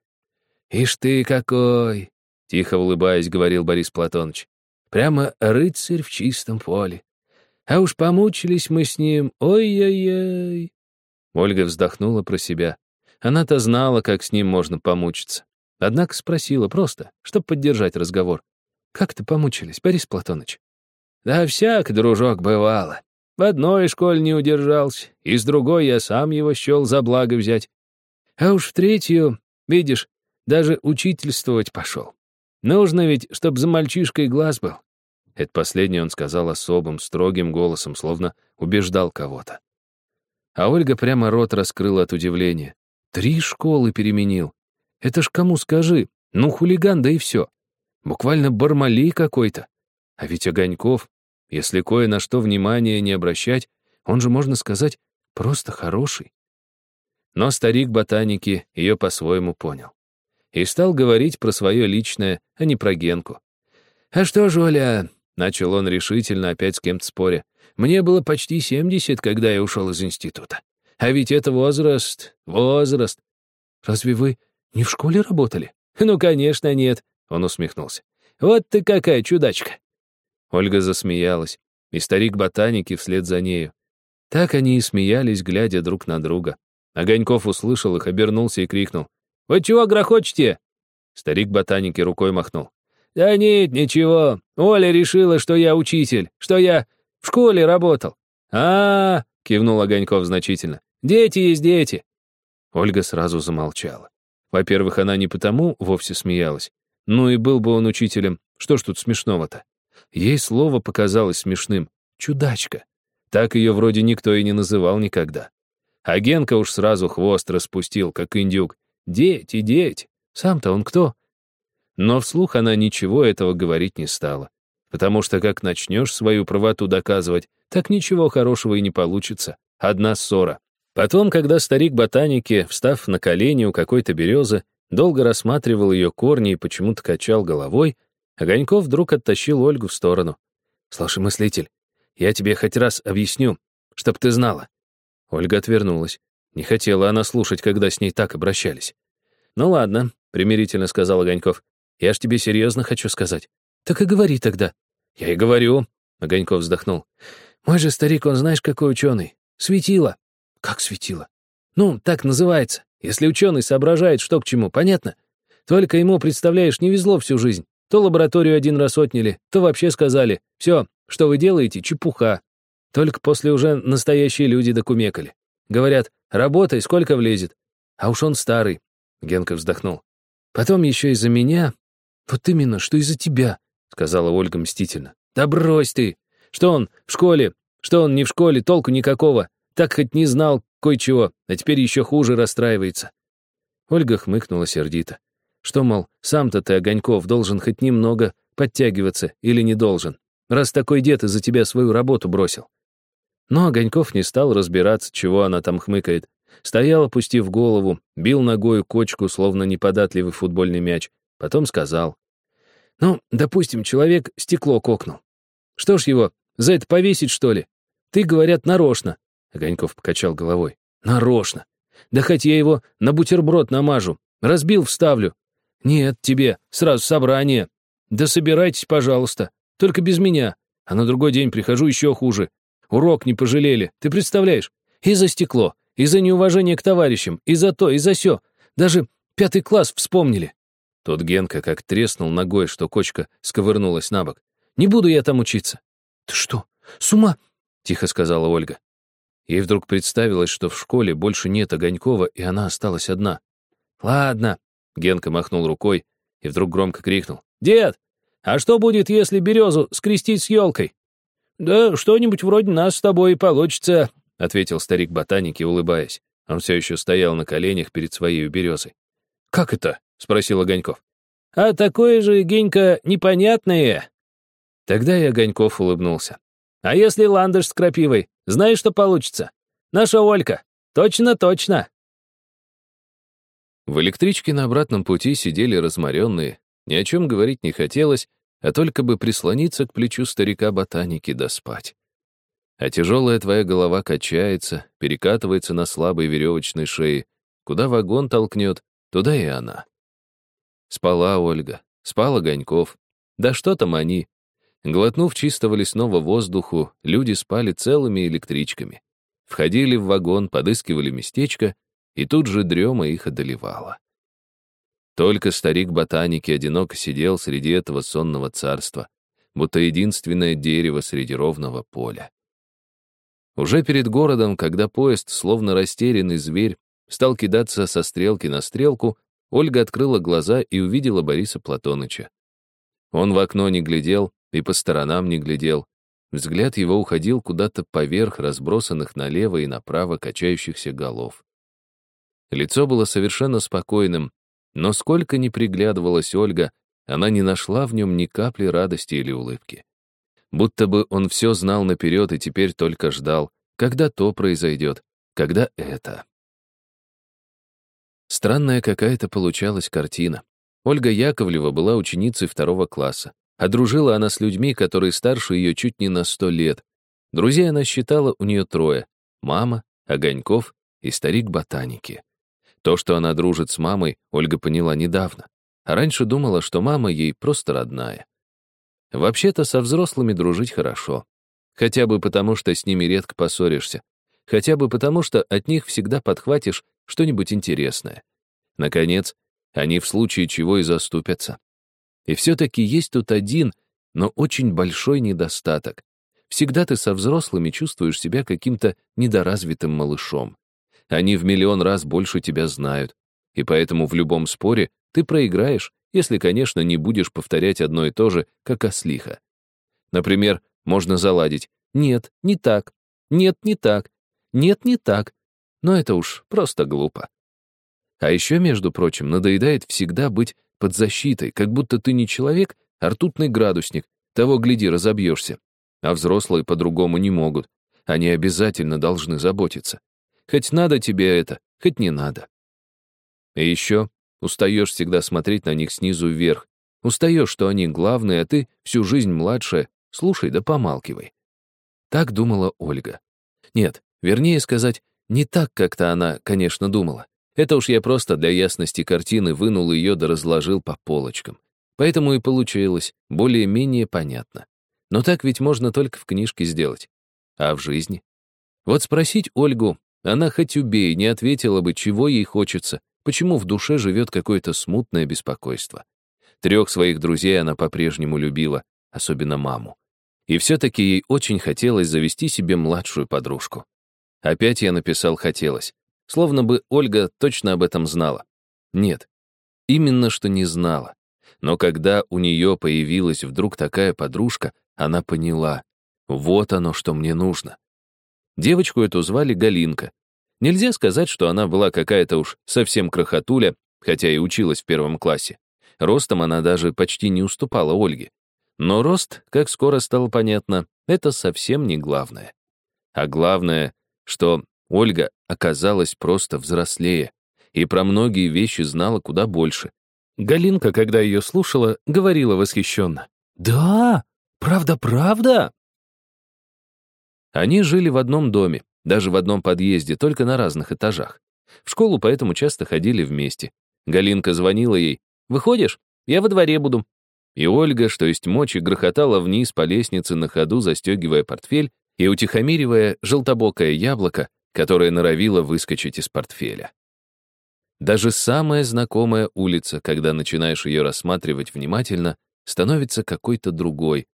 «Ишь ты какой!» — тихо улыбаясь, говорил Борис Платоныч. «Прямо рыцарь в чистом поле. А уж помучились мы с ним, ой-ой-ой. Ольга вздохнула про себя. Она-то знала, как с ним можно помучиться. Однако спросила просто, чтобы поддержать разговор. «Как ты помучились, Борис Платоныч?» «Да всяк, дружок, бывало. В одной школе не удержался, из другой я сам его счел за благо взять. А уж в третью, видишь, даже учительствовать пошел. Нужно ведь, чтоб за мальчишкой глаз был. Это последнее он сказал особым, строгим голосом, словно убеждал кого-то. А Ольга прямо рот раскрыла от удивления. Три школы переменил. Это ж кому скажи? Ну, хулиган, да и все. Буквально бармалей какой-то. А ведь Огоньков, если кое на что внимание не обращать, он же, можно сказать, просто хороший. Но старик ботаники ее по-своему понял. И стал говорить про свое личное, а не про Генку. «А что ж, Оля, Начал он решительно, опять с кем-то споря. «Мне было почти семьдесят, когда я ушел из института. А ведь это возраст, возраст. Разве вы не в школе работали? Ну, конечно, нет, он усмехнулся. Вот ты какая чудачка. Ольга засмеялась, и старик ботаники вслед за нею. Так они и смеялись, глядя друг на друга. Огоньков услышал их, обернулся и крикнул. «Вы чего грохочете?» Старик ботаники рукой махнул. «Да нет, ничего. Оля решила, что я учитель, что я в школе работал». «А-а-а!» — кивнул Огоньков значительно. «Дети есть дети». Ольга сразу замолчала. Во-первых, она не потому вовсе смеялась. Ну и был бы он учителем, что ж тут смешного-то? Ей слово показалось смешным. «Чудачка». Так ее вроде никто и не называл никогда. А Генка уж сразу хвост распустил, как индюк. «Дети, дети». Сам-то он кто? Но вслух она ничего этого говорить не стала. Потому что как начнешь свою правоту доказывать, так ничего хорошего и не получится. Одна ссора. Потом, когда старик ботаники, встав на колени у какой-то березы, долго рассматривал ее корни и почему-то качал головой, Огоньков вдруг оттащил Ольгу в сторону. «Слушай, мыслитель, я тебе хоть раз объясню, чтоб ты знала». Ольга отвернулась. Не хотела она слушать, когда с ней так обращались. «Ну ладно», — примирительно сказал Огоньков. Я ж тебе серьезно хочу сказать. Так и говори тогда. Я и говорю. Огоньков вздохнул. Мой же старик, он знаешь, какой ученый. Светило. Как светило? Ну, так называется. Если ученый соображает, что к чему, понятно? Только ему, представляешь, не везло всю жизнь. То лабораторию один раз отняли, то вообще сказали, все, что вы делаете, чепуха. Только после уже настоящие люди докумекали. Говорят, работай, сколько влезет. А уж он старый. Генка вздохнул. Потом еще из-за меня. Вот именно, что из-за тебя, сказала Ольга мстительно. Да брось ты. Что он в школе? Что он не в школе, толку никакого. Так хоть не знал кое-чего, а теперь еще хуже расстраивается. Ольга хмыкнула сердито. Что, мол, сам-то ты, Огоньков, должен хоть немного подтягиваться или не должен, раз такой дед из-за тебя свою работу бросил. Но Огоньков не стал разбираться, чего она там хмыкает. Стоял, опустив голову, бил ногою кочку, словно неподатливый футбольный мяч. Потом сказал. «Ну, допустим, человек стекло кокнул. Что ж его, за это повесить, что ли? Ты, говорят, нарочно». Огоньков покачал головой. «Нарочно. Да хоть я его на бутерброд намажу. Разбил, вставлю. Нет, тебе, сразу собрание. Да собирайтесь, пожалуйста. Только без меня. А на другой день прихожу еще хуже. Урок не пожалели, ты представляешь? И за стекло, и за неуважение к товарищам, и за то, и за сё. Даже пятый класс вспомнили. Тот Генка как треснул ногой, что кочка сковырнулась на бок. Не буду я там учиться. Ты что, с ума? Тихо сказала Ольга. Ей вдруг представилось, что в школе больше нет Огонькова, и она осталась одна. «Ладно», — Генка махнул рукой и вдруг громко крикнул. «Дед, а что будет, если березу скрестить с елкой?» «Да что-нибудь вроде нас с тобой и получится», — ответил старик ботаники, улыбаясь. Он все еще стоял на коленях перед своей березой. «Как это?» — спросил Огоньков. «А такое же, Генька, непонятное». Тогда и Огоньков улыбнулся. «А если ландыш с крапивой? Знаешь, что получится? Наша Олька. Точно-точно».
В электричке на обратном пути сидели разморенные, ни о чем говорить не хотелось, а только бы прислониться к плечу старика-ботаники да спать. А тяжелая твоя голова качается, перекатывается на слабой веревочной шее. Куда вагон толкнет, туда и она. Спала Ольга, спал Огоньков. Да что там они? Глотнув чистого лесного воздуху, люди спали целыми электричками. Входили в вагон, подыскивали местечко, и тут же дрема их одолевала. Только старик ботаники одиноко сидел среди этого сонного царства, будто единственное дерево среди ровного поля. Уже перед городом, когда поезд, словно растерянный зверь, стал кидаться со стрелки на стрелку, Ольга открыла глаза и увидела Бориса Платоныча. Он в окно не глядел и по сторонам не глядел. Взгляд его уходил куда-то поверх разбросанных налево и направо качающихся голов. Лицо было совершенно спокойным, но сколько ни приглядывалась Ольга, она не нашла в нем ни капли радости или улыбки. Будто бы он все знал наперед и теперь только ждал, когда то произойдет, когда это. Странная какая-то получалась картина. Ольга Яковлева была ученицей второго класса, а дружила она с людьми, которые старше ее чуть не на сто лет. Друзей она считала у нее трое — мама, Огоньков и старик ботаники. То, что она дружит с мамой, Ольга поняла недавно. А раньше думала, что мама ей просто родная. Вообще-то со взрослыми дружить хорошо. Хотя бы потому, что с ними редко поссоришься. Хотя бы потому, что от них всегда подхватишь что-нибудь интересное. Наконец, они в случае чего и заступятся. И все-таки есть тут один, но очень большой недостаток. Всегда ты со взрослыми чувствуешь себя каким-то недоразвитым малышом. Они в миллион раз больше тебя знают. И поэтому в любом споре ты проиграешь, если, конечно, не будешь повторять одно и то же, как ослиха. Например, можно заладить «нет, не так», «нет, не так», «нет, не так». Но это уж просто глупо. А еще, между прочим, надоедает всегда быть под защитой, как будто ты не человек, а ртутный градусник, того, гляди, разобьешься. А взрослые по-другому не могут. Они обязательно должны заботиться. Хоть надо тебе это, хоть не надо. И еще устаешь всегда смотреть на них снизу вверх. Устаешь, что они главные, а ты всю жизнь младшая. Слушай да помалкивай. Так думала Ольга. Нет, вернее сказать, не так, как-то она, конечно, думала. Это уж я просто для ясности картины вынул ее да разложил по полочкам. Поэтому и получилось более-менее понятно. Но так ведь можно только в книжке сделать. А в жизни? Вот спросить Ольгу, Она хоть убей, не ответила бы, чего ей хочется, почему в душе живет какое-то смутное беспокойство. Трех своих друзей она по-прежнему любила, особенно маму. И все-таки ей очень хотелось завести себе младшую подружку. Опять я написал «хотелось», словно бы Ольга точно об этом знала. Нет, именно что не знала. Но когда у нее появилась вдруг такая подружка, она поняла, вот оно, что мне нужно. Девочку эту звали Галинка. Нельзя сказать, что она была какая-то уж совсем крохотуля, хотя и училась в первом классе. Ростом она даже почти не уступала Ольге. Но рост, как скоро стало понятно, это совсем не главное. А главное, что Ольга оказалась просто взрослее и про многие вещи знала куда больше. Галинка, когда ее слушала, говорила восхищенно. «Да? Правда-правда?» Они жили в одном доме, даже в одном подъезде, только на разных этажах. В школу поэтому часто ходили вместе. Галинка звонила ей. «Выходишь? Я во дворе буду». И Ольга, что есть мочи, грохотала вниз по лестнице на ходу, застегивая портфель и утихомиривая желтобокое яблоко, которое норовило выскочить из портфеля. Даже самая знакомая улица, когда начинаешь ее рассматривать внимательно, становится какой-то другой.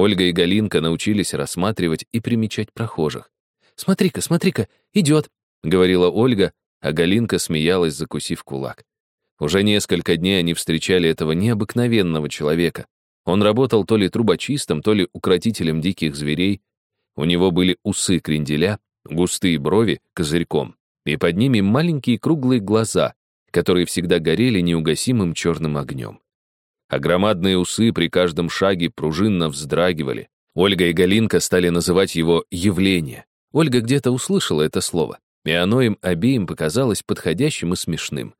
Ольга и Галинка научились рассматривать и примечать прохожих. «Смотри-ка, смотри-ка, идет», — говорила Ольга, а Галинка смеялась, закусив кулак. Уже несколько дней они встречали этого необыкновенного человека. Он работал то ли трубочистом, то ли укротителем диких зверей. У него были усы кренделя, густые брови козырьком, и под ними маленькие круглые глаза, которые всегда горели неугасимым черным огнем. А громадные усы при каждом шаге пружинно вздрагивали. Ольга и Галинка стали называть его «явление». Ольга где-то услышала это слово, и оно им обеим показалось подходящим и смешным.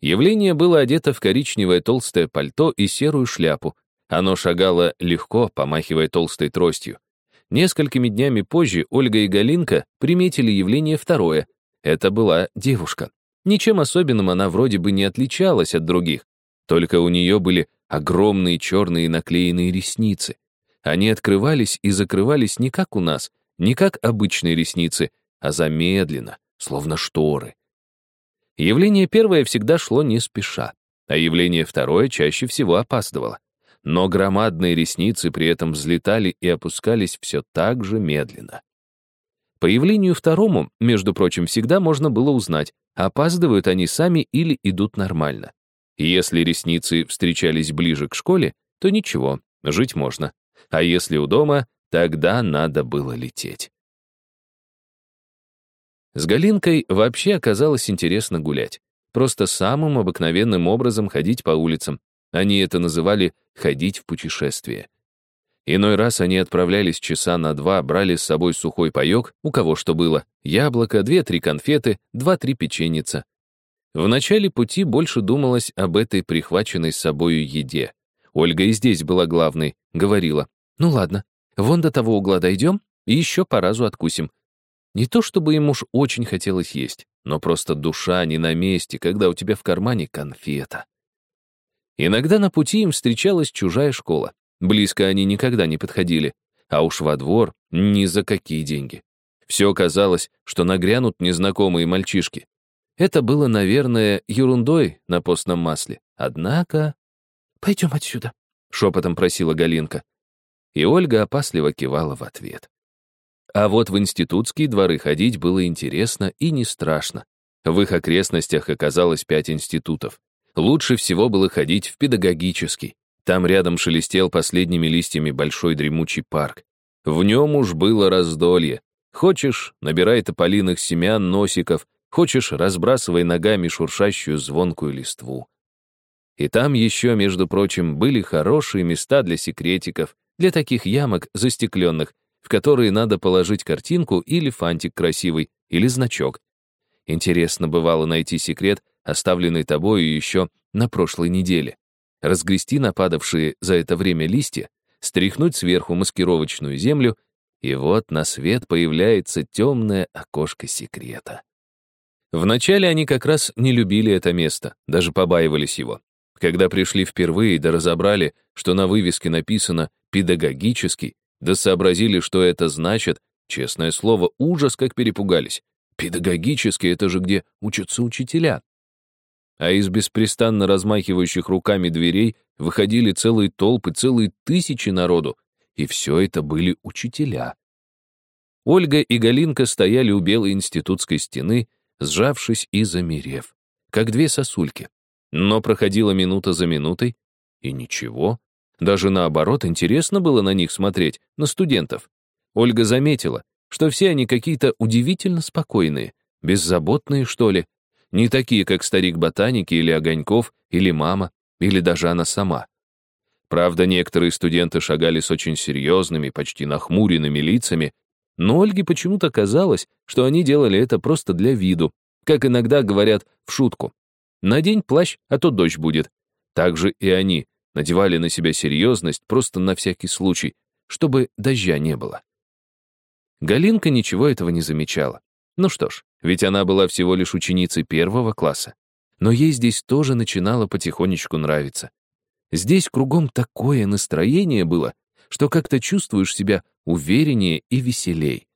Явление было одето в коричневое толстое пальто и серую шляпу. Оно шагало легко, помахивая толстой тростью. Несколькими днями позже Ольга и Галинка приметили явление второе. Это была девушка. Ничем особенным она вроде бы не отличалась от других, только у нее были огромные черные наклеенные ресницы. Они открывались и закрывались не как у нас, не как обычные ресницы, а замедленно, словно шторы. Явление первое всегда шло не спеша, а явление второе чаще всего опаздывало. Но громадные ресницы при этом взлетали и опускались все так же медленно. По явлению второму, между прочим, всегда можно было узнать, опаздывают они сами или идут нормально. Если ресницы встречались ближе к школе, то ничего, жить можно. А если у дома, тогда надо было лететь. С Галинкой вообще оказалось интересно гулять. Просто самым обыкновенным образом ходить по улицам. Они это называли «ходить в путешествие». Иной раз они отправлялись часа на два, брали с собой сухой паёк, у кого что было, яблоко, две-три конфеты, два-три печеница. В начале пути больше думалось об этой прихваченной с собою еде. Ольга и здесь была главной, говорила, «Ну ладно, вон до того угла дойдем и еще по разу откусим». Не то чтобы им уж очень хотелось есть, но просто душа не на месте, когда у тебя в кармане конфета. Иногда на пути им встречалась чужая школа. Близко они никогда не подходили, а уж во двор ни за какие деньги. Все казалось, что нагрянут незнакомые мальчишки. Это было, наверное, ерундой на постном масле. Однако... «Пойдем отсюда», — шепотом просила Галинка. И Ольга опасливо кивала в ответ. А вот в институтские дворы ходить было интересно и не страшно. В их окрестностях оказалось пять институтов. Лучше всего было ходить в педагогический. Там рядом шелестел последними листьями большой дремучий парк. В нем уж было раздолье. Хочешь, набирай тополиных семян, носиков, хочешь, разбрасывай ногами шуршащую звонкую листву. И там еще, между прочим, были хорошие места для секретиков, для таких ямок застекленных, в которые надо положить картинку или фантик красивый, или значок. Интересно бывало найти секрет, оставленный тобою еще на прошлой неделе разгрести нападавшие за это время листья, стряхнуть сверху маскировочную землю, и вот на свет появляется темное окошко секрета. Вначале они как раз не любили это место, даже побаивались его. Когда пришли впервые да разобрали, что на вывеске написано «педагогический», да сообразили, что это значит, честное слово, ужас, как перепугались. Педагогический — это же где учатся учителя. А из беспрестанно размахивающих руками дверей выходили целые толпы, целые тысячи народу, и все это были учителя. Ольга и Галинка стояли у белой институтской стены, сжавшись и замерев, как две сосульки. Но проходила минута за минутой, и ничего. Даже наоборот, интересно было на них смотреть, на студентов. Ольга заметила, что все они какие-то удивительно спокойные, беззаботные, что ли, не такие, как старик ботаники или Огоньков, или мама, или даже она сама. Правда, некоторые студенты шагали с очень серьезными, почти нахмуренными лицами, но Ольге почему-то казалось, что они делали это просто для виду, как иногда говорят в шутку. «Надень плащ, а то дождь будет». Так же и они надевали на себя серьезность просто на всякий случай, чтобы дождя не было. Галинка ничего этого не замечала. Ну что ж, ведь она была всего лишь ученицей первого класса. Но ей здесь тоже начинало потихонечку нравиться. Здесь кругом такое настроение было, что как-то чувствуешь себя увереннее и веселей.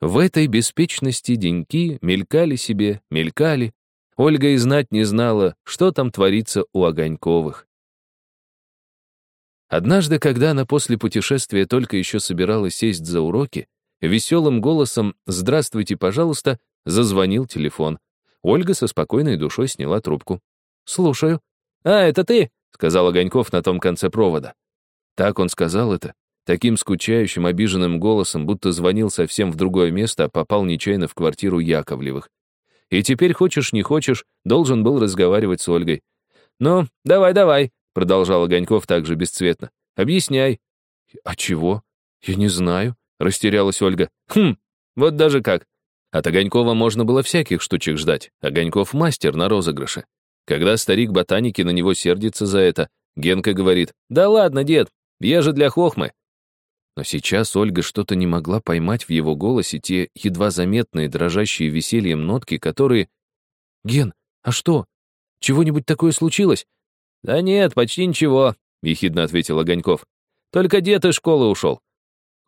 В этой беспечности деньки мелькали себе, мелькали. Ольга и знать не знала, что там творится у Огоньковых. Однажды, когда она после путешествия только еще собиралась сесть за уроки, веселым голосом «Здравствуйте, пожалуйста» зазвонил телефон. Ольга со спокойной душой сняла трубку. «Слушаю». «А, это ты?» — сказал Огоньков на том конце провода. Так он сказал это, таким скучающим, обиженным голосом, будто звонил совсем в другое место, а попал нечаянно в квартиру Яковлевых. И теперь, хочешь не хочешь, должен был разговаривать с Ольгой. «Ну, давай-давай», — продолжал Огоньков также бесцветно. «Объясняй». «А чего? Я не знаю», — растерялась Ольга. «Хм, вот даже как. От Огонькова можно было всяких штучек ждать. Огоньков мастер на розыгрыше. Когда старик ботаники на него сердится за это, Генка говорит, «Да ладно, дед, я же для хохмы». Но сейчас Ольга что-то не могла поймать в его голосе те едва заметные, дрожащие весельем нотки, которые... «Ген, а что? Чего-нибудь такое случилось?» «Да нет, почти ничего», — ехидно ответил Огоньков. «Только дед из школы ушел».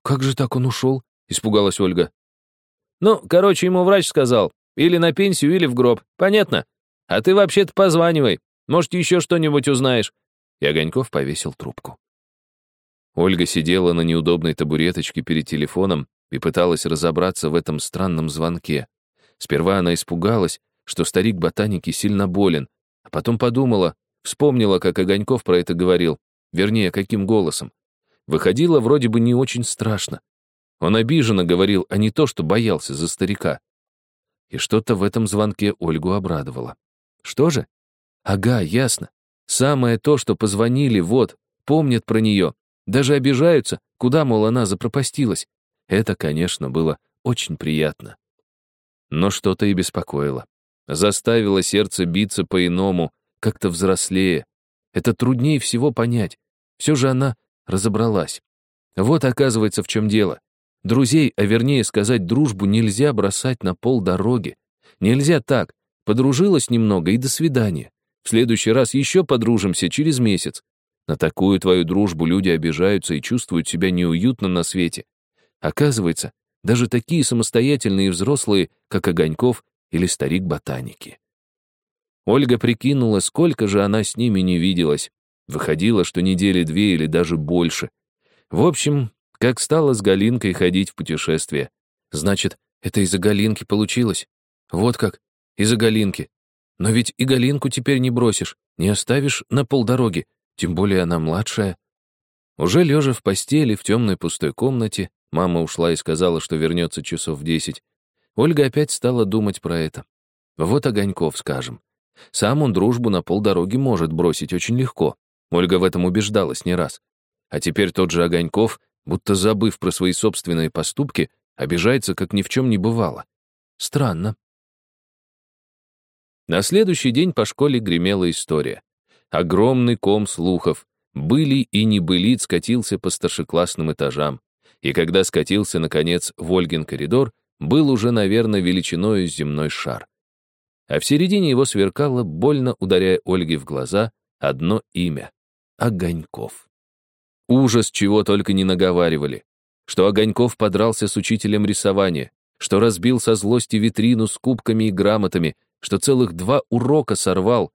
«Как же так он ушел?» — испугалась Ольга.
Ну, короче, ему врач сказал, или на пенсию, или в гроб. Понятно? А ты вообще-то позванивай. Может, еще что-нибудь узнаешь. И Огоньков повесил трубку. Ольга сидела на неудобной табуреточке перед телефоном и пыталась разобраться в этом странном звонке. Сперва она испугалась, что старик ботаники сильно болен, а потом подумала, вспомнила, как Огоньков про это говорил, вернее, каким голосом. Выходило вроде бы не очень страшно. Он обиженно говорил, а не то, что боялся за старика. И что-то в этом звонке Ольгу обрадовало. Что же? Ага, ясно. Самое то, что позвонили, вот, помнят про нее, даже обижаются, куда, мол, она запропастилась. Это, конечно, было очень приятно. Но что-то и беспокоило. Заставило сердце биться по-иному, как-то взрослее. Это труднее всего понять. Все же она разобралась. Вот, оказывается, в чем дело. Друзей, а вернее сказать, дружбу нельзя бросать на пол дороги. Нельзя так. Подружилась немного и до свидания. В следующий раз еще подружимся через месяц. На такую твою дружбу люди обижаются и чувствуют себя неуютно на свете. Оказывается, даже такие самостоятельные взрослые, как Огоньков или старик ботаники. Ольга прикинула, сколько же она с ними не виделась. Выходило, что недели две или даже больше. В общем, как стала с Галинкой ходить в путешествие. Значит, это из-за Галинки получилось. Вот как, из-за Галинки. Но ведь и Галинку теперь не бросишь, не оставишь на полдороги, тем более она младшая. Уже лежа в постели в темной пустой комнате, мама ушла и сказала, что вернется часов в десять. Ольга опять стала думать про это. Вот Огоньков, скажем. Сам он дружбу на полдороги может бросить очень легко. Ольга в этом убеждалась не раз. А теперь тот же Огоньков будто забыв про свои собственные поступки, обижается, как ни в чем не бывало. Странно. На следующий день по школе гремела история. Огромный ком слухов, были и небылиц скатился по старшеклассным этажам. И когда скатился, наконец, в Ольгин коридор, был уже, наверное, величиною земной шар. А в середине его сверкало, больно ударяя Ольге в глаза, одно имя — Огоньков. Ужас, чего только не наговаривали. Что Огоньков подрался с учителем рисования, что разбил со злости витрину с кубками и грамотами, что целых два урока сорвал.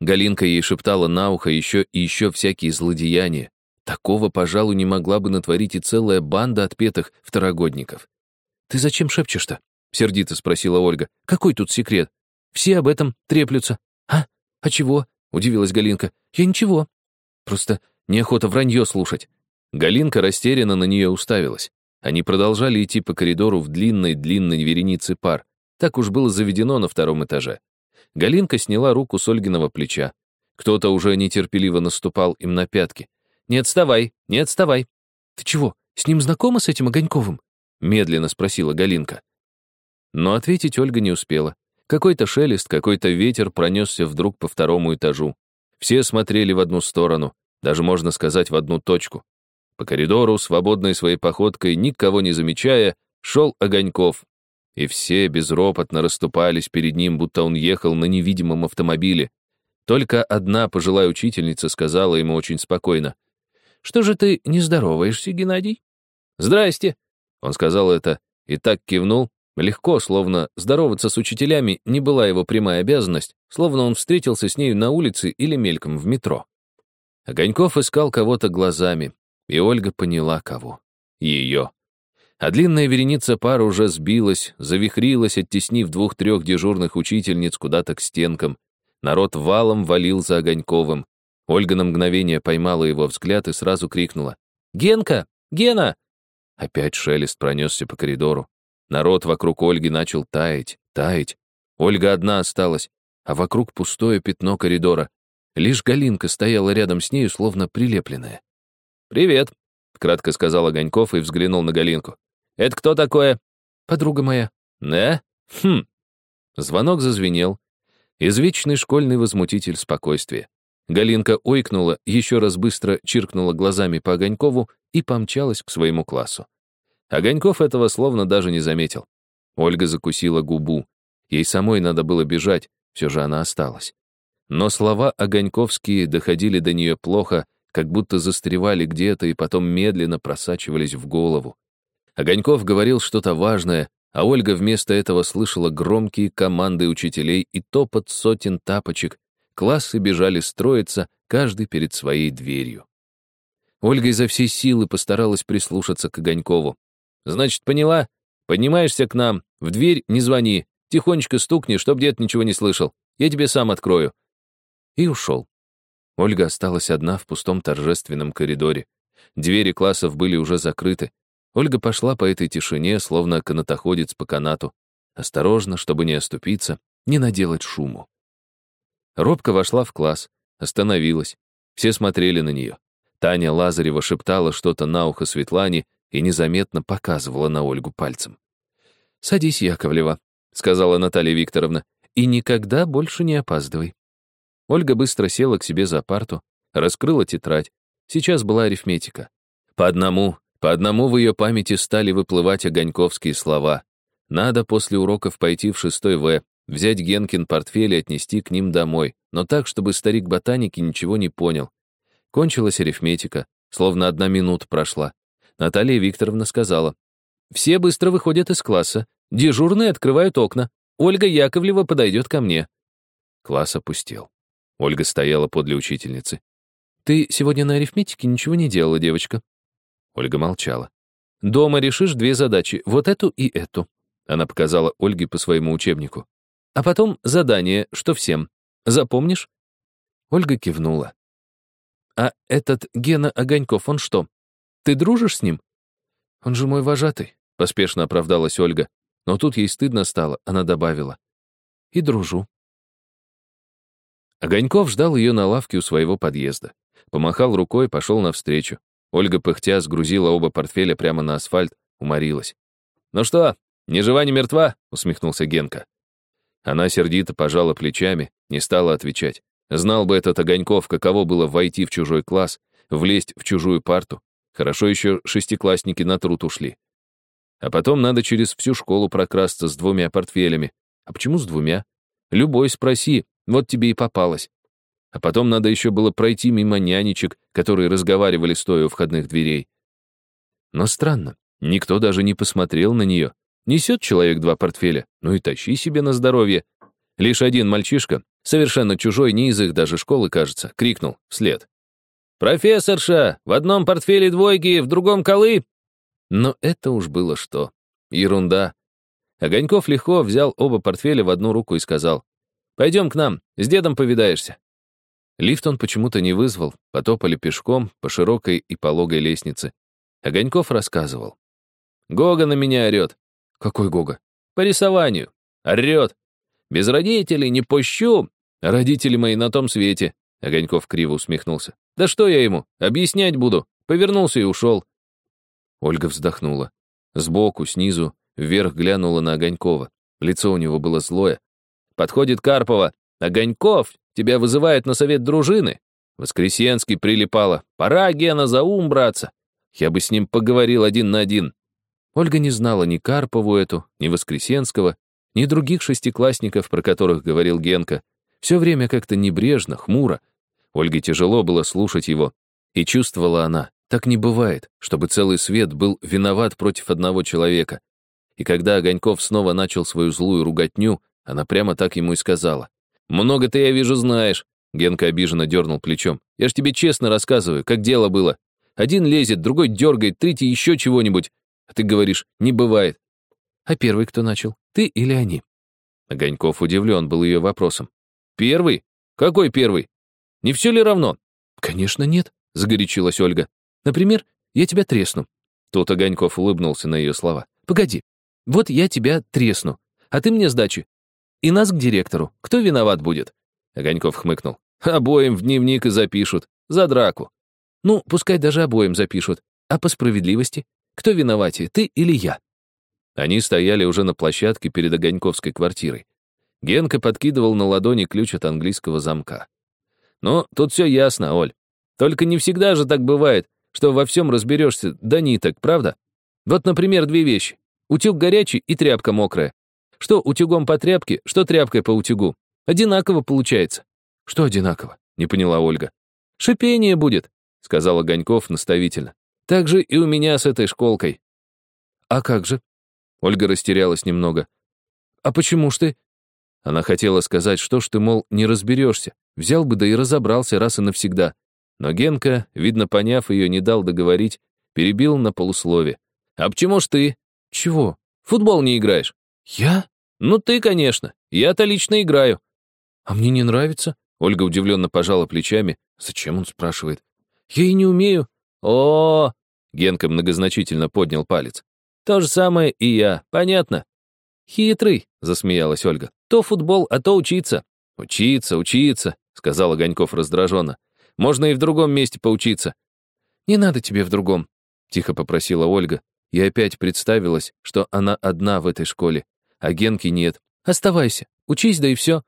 Галинка ей шептала на ухо еще и еще всякие злодеяния. Такого, пожалуй, не могла бы натворить и целая банда отпетых второгодников. «Ты зачем шепчешь-то?» — сердито спросила Ольга. «Какой тут секрет? Все об этом треплются». «А? А чего?» — удивилась Галинка. «Я ничего. Просто неохота вранье слушать». Галинка растерянно на нее уставилась. Они продолжали идти по коридору в длинной-длинной веренице пар. Так уж было заведено на втором этаже. Галинка сняла руку с Ольгиного плеча. Кто-то уже нетерпеливо наступал им на пятки. «Не отставай, не отставай!» «Ты чего, с ним знакома, с этим Огоньковым?» Медленно спросила Галинка. Но ответить Ольга не успела. Какой-то шелест, какой-то ветер пронесся вдруг по второму этажу. Все смотрели в одну сторону, даже можно сказать в одну точку. По коридору, свободной своей походкой, никого не замечая, шел Огоньков. И все безропотно расступались перед ним, будто он ехал на невидимом автомобиле. Только одна пожилая учительница сказала ему очень спокойно. «Что же ты не здороваешься, Геннадий?» «Здрасте!» Он сказал это и так кивнул, легко, словно здороваться с учителями не была его прямая обязанность, словно он встретился с нею на улице или мельком в метро. Огоньков искал кого-то глазами, и Ольга поняла, кого. Ее. А длинная вереница пар уже сбилась, завихрилась, оттеснив двух-трех дежурных учительниц куда-то к стенкам. Народ валом валил за Огоньковым. Ольга на мгновение поймала его взгляд и сразу крикнула. «Генка! Гена!» Опять шелест пронесся по коридору. Народ вокруг Ольги начал таять, таять. Ольга одна осталась, а вокруг пустое пятно коридора. Лишь Галинка стояла рядом с нею, словно прилепленная. «Привет», — кратко сказал Огоньков и взглянул на Галинку. «Это кто такое?» «Подруга моя». «Да? Хм». Звонок зазвенел. Извечный школьный возмутитель спокойствия. Галинка ойкнула, еще раз быстро чиркнула глазами по Огонькову и помчалась к своему классу. Огоньков этого словно даже не заметил. Ольга закусила губу. Ей самой надо было бежать, все же она осталась. Но слова Огоньковские доходили до нее плохо, как будто застревали где-то и потом медленно просачивались в голову. Огоньков говорил что-то важное, а Ольга вместо этого слышала громкие команды учителей и топот сотен тапочек. Классы бежали строиться, каждый перед своей дверью. Ольга изо всей силы постаралась прислушаться к Огонькову. «Значит, поняла? Поднимаешься к нам, в дверь не звони, тихонечко стукни, чтоб дед ничего не слышал. Я тебе сам открою». И ушел. Ольга осталась одна в пустом торжественном коридоре. Двери классов были уже закрыты. Ольга пошла по этой тишине, словно канатоходец по канату. Осторожно, чтобы не оступиться, не наделать шуму. Робко вошла в класс, остановилась. Все смотрели на нее. Таня Лазарева шептала что-то на ухо Светлане и незаметно показывала на Ольгу пальцем. «Садись, Яковлева», — сказала Наталья Викторовна, «и никогда больше не опаздывай». Ольга быстро села к себе за парту, раскрыла тетрадь. Сейчас была арифметика. По одному, по одному в ее памяти стали выплывать огоньковские слова. Надо после уроков пойти в шестой В, взять Генкин портфель и отнести к ним домой, но так, чтобы старик ботаники ничего не понял. Кончилась арифметика, словно одна минута прошла. Наталья Викторовна сказала, «Все быстро выходят из класса, дежурные открывают окна, Ольга Яковлева подойдет ко мне». Класс опустел. Ольга стояла подле учительницы. «Ты сегодня на арифметике ничего не делала, девочка?» Ольга молчала. «Дома решишь две задачи, вот эту и эту». Она показала Ольге по своему учебнику. «А потом задание, что всем. Запомнишь?» Ольга кивнула. «А этот Гена Огоньков, он что? Ты дружишь с ним?» «Он же мой вожатый», — поспешно оправдалась Ольга. Но тут ей стыдно стало, она добавила. «И дружу». Огоньков ждал ее на лавке у своего подъезда. Помахал рукой, пошел навстречу. Ольга, пыхтя, сгрузила оба портфеля прямо на асфальт, уморилась. «Ну что, ни жива, ни мертва?» — усмехнулся Генка. Она сердито пожала плечами, не стала отвечать. Знал бы этот Огоньков, каково было войти в чужой класс, влезть в чужую парту. Хорошо еще шестиклассники на труд ушли. А потом надо через всю школу прокрасться с двумя портфелями. А почему с двумя? Любой спроси, вот тебе и попалось. А потом надо еще было пройти мимо нянечек, которые разговаривали стоя у входных дверей. Но странно, никто даже не посмотрел на нее. Несет человек два портфеля, ну и тащи себе на здоровье. Лишь один мальчишка, совершенно чужой, не из их даже школы, кажется, крикнул вслед. «Профессорша, в одном портфеле двойки, в другом колы!» Но это уж было что. Ерунда. Огоньков легко взял оба портфеля в одну руку и сказал, «Пойдем к нам, с дедом повидаешься». Лифт он почему-то не вызвал, потопали пешком по широкой и пологой лестнице. Огоньков рассказывал. «Гога на меня орет». «Какой Гога?» «По рисованию. Орет. Без родителей не пущу. Родители мои на том свете». Огоньков криво усмехнулся. «Да что я ему? Объяснять буду». Повернулся и ушел. Ольга вздохнула. Сбоку, снизу, вверх глянула на Огонькова. Лицо у него было злое. Подходит Карпова. «Огоньков, тебя вызывают на совет дружины». Воскресенский прилипала. «Пора, Гена, за ум браться». Я бы с ним поговорил один на один. Ольга не знала ни Карпову эту, ни Воскресенского, ни других шестиклассников, про которых говорил Генка. Все время как-то небрежно, хмуро. Ольге тяжело было слушать его. И чувствовала она, так не бывает, чтобы целый свет был виноват против одного человека. И когда Огоньков снова начал свою злую руготню, она прямо так ему и сказала. «Много ты, я вижу, знаешь». Генка обиженно дернул плечом. «Я ж тебе честно рассказываю, как дело было. Один лезет, другой дергает, третий еще чего-нибудь. А ты говоришь, не бывает». «А первый кто начал? Ты или они?» Огоньков удивлен был ее вопросом. «Первый? Какой первый? Не все ли равно?» «Конечно нет», — загорячилась Ольга. «Например, я тебя тресну». Тут Огоньков улыбнулся на ее слова. «Погоди, вот я тебя тресну, а ты мне сдачи и нас к директору. Кто виноват будет?» Огоньков хмыкнул. «Обоим в дневник и запишут. За драку». «Ну, пускай даже обоим запишут. А по справедливости? Кто виноватее, ты или я?» Они стояли уже на площадке перед Огоньковской квартирой. Генка подкидывал на ладони ключ от английского замка. «Ну, тут все ясно, Оль. Только не всегда же так бывает, что во всем разберешься до ниток, правда? Вот, например, две вещи. Утюг горячий и тряпка мокрая. Что утюгом по тряпке, что тряпкой по утюгу. Одинаково получается. Что одинаково? Не поняла Ольга. Шипение будет, сказал Огоньков наставительно. Так же и у меня с этой школкой. А как же? Ольга растерялась немного. А почему ж ты? Она хотела сказать, что ж ты, мол, не разберешься. Взял бы да и разобрался раз и навсегда. Но Генка, видно поняв ее, не дал договорить, перебил на полуслове. «А почему ж ты?» «Чего? Футбол не играешь?» «Я?» «Ну ты, конечно. Я-то лично играю». «А мне не нравится?» Ольга удивленно пожала плечами. «Зачем он спрашивает?» «Я и не умею». О, -о, -о Генка многозначительно поднял палец. «То же самое и я, понятно?» «Хитрый», — засмеялась Ольга. «То футбол, а то учиться». «Учиться, учиться», — сказал Огоньков раздраженно. «Можно и в другом месте поучиться». «Не надо тебе в другом», — тихо попросила Ольга. И опять представилась, что она одна в этой школе а Генки нет. Оставайся, учись, да и все».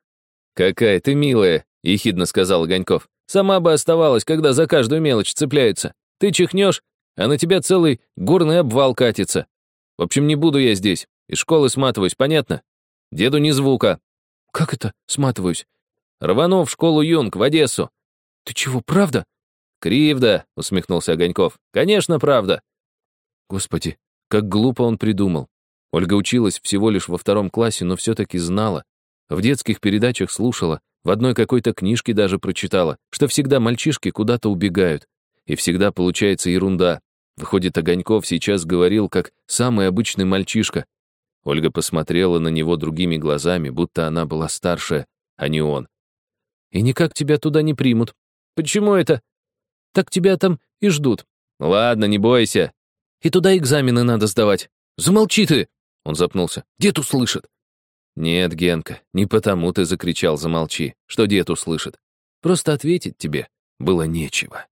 «Какая ты милая», — ехидно сказал Огоньков. «Сама бы оставалась, когда за каждую мелочь цепляются. Ты чихнешь, а на тебя целый горный обвал катится. В общем, не буду я здесь. Из школы сматываюсь, понятно? Деду ни звука». «Как это сматываюсь?» «Рвану в школу Юнг, в Одессу». «Ты чего, правда?» «Кривда», — усмехнулся Огоньков. «Конечно, правда». Господи, как глупо он придумал. Ольга училась всего лишь во втором классе, но все-таки знала. В детских передачах слушала, в одной какой-то книжке даже прочитала, что всегда мальчишки куда-то убегают. И всегда получается ерунда. Выходит, Огоньков сейчас говорил, как самый обычный мальчишка. Ольга посмотрела на него другими глазами, будто она была старшая, а не он. «И никак тебя туда не примут. Почему это? Так тебя там и ждут. Ладно, не бойся. И туда экзамены надо сдавать. Замолчи ты!» Он запнулся. «Дед услышит!» «Нет, Генка, не потому ты закричал «замолчи», что дед услышит. Просто ответить тебе было нечего.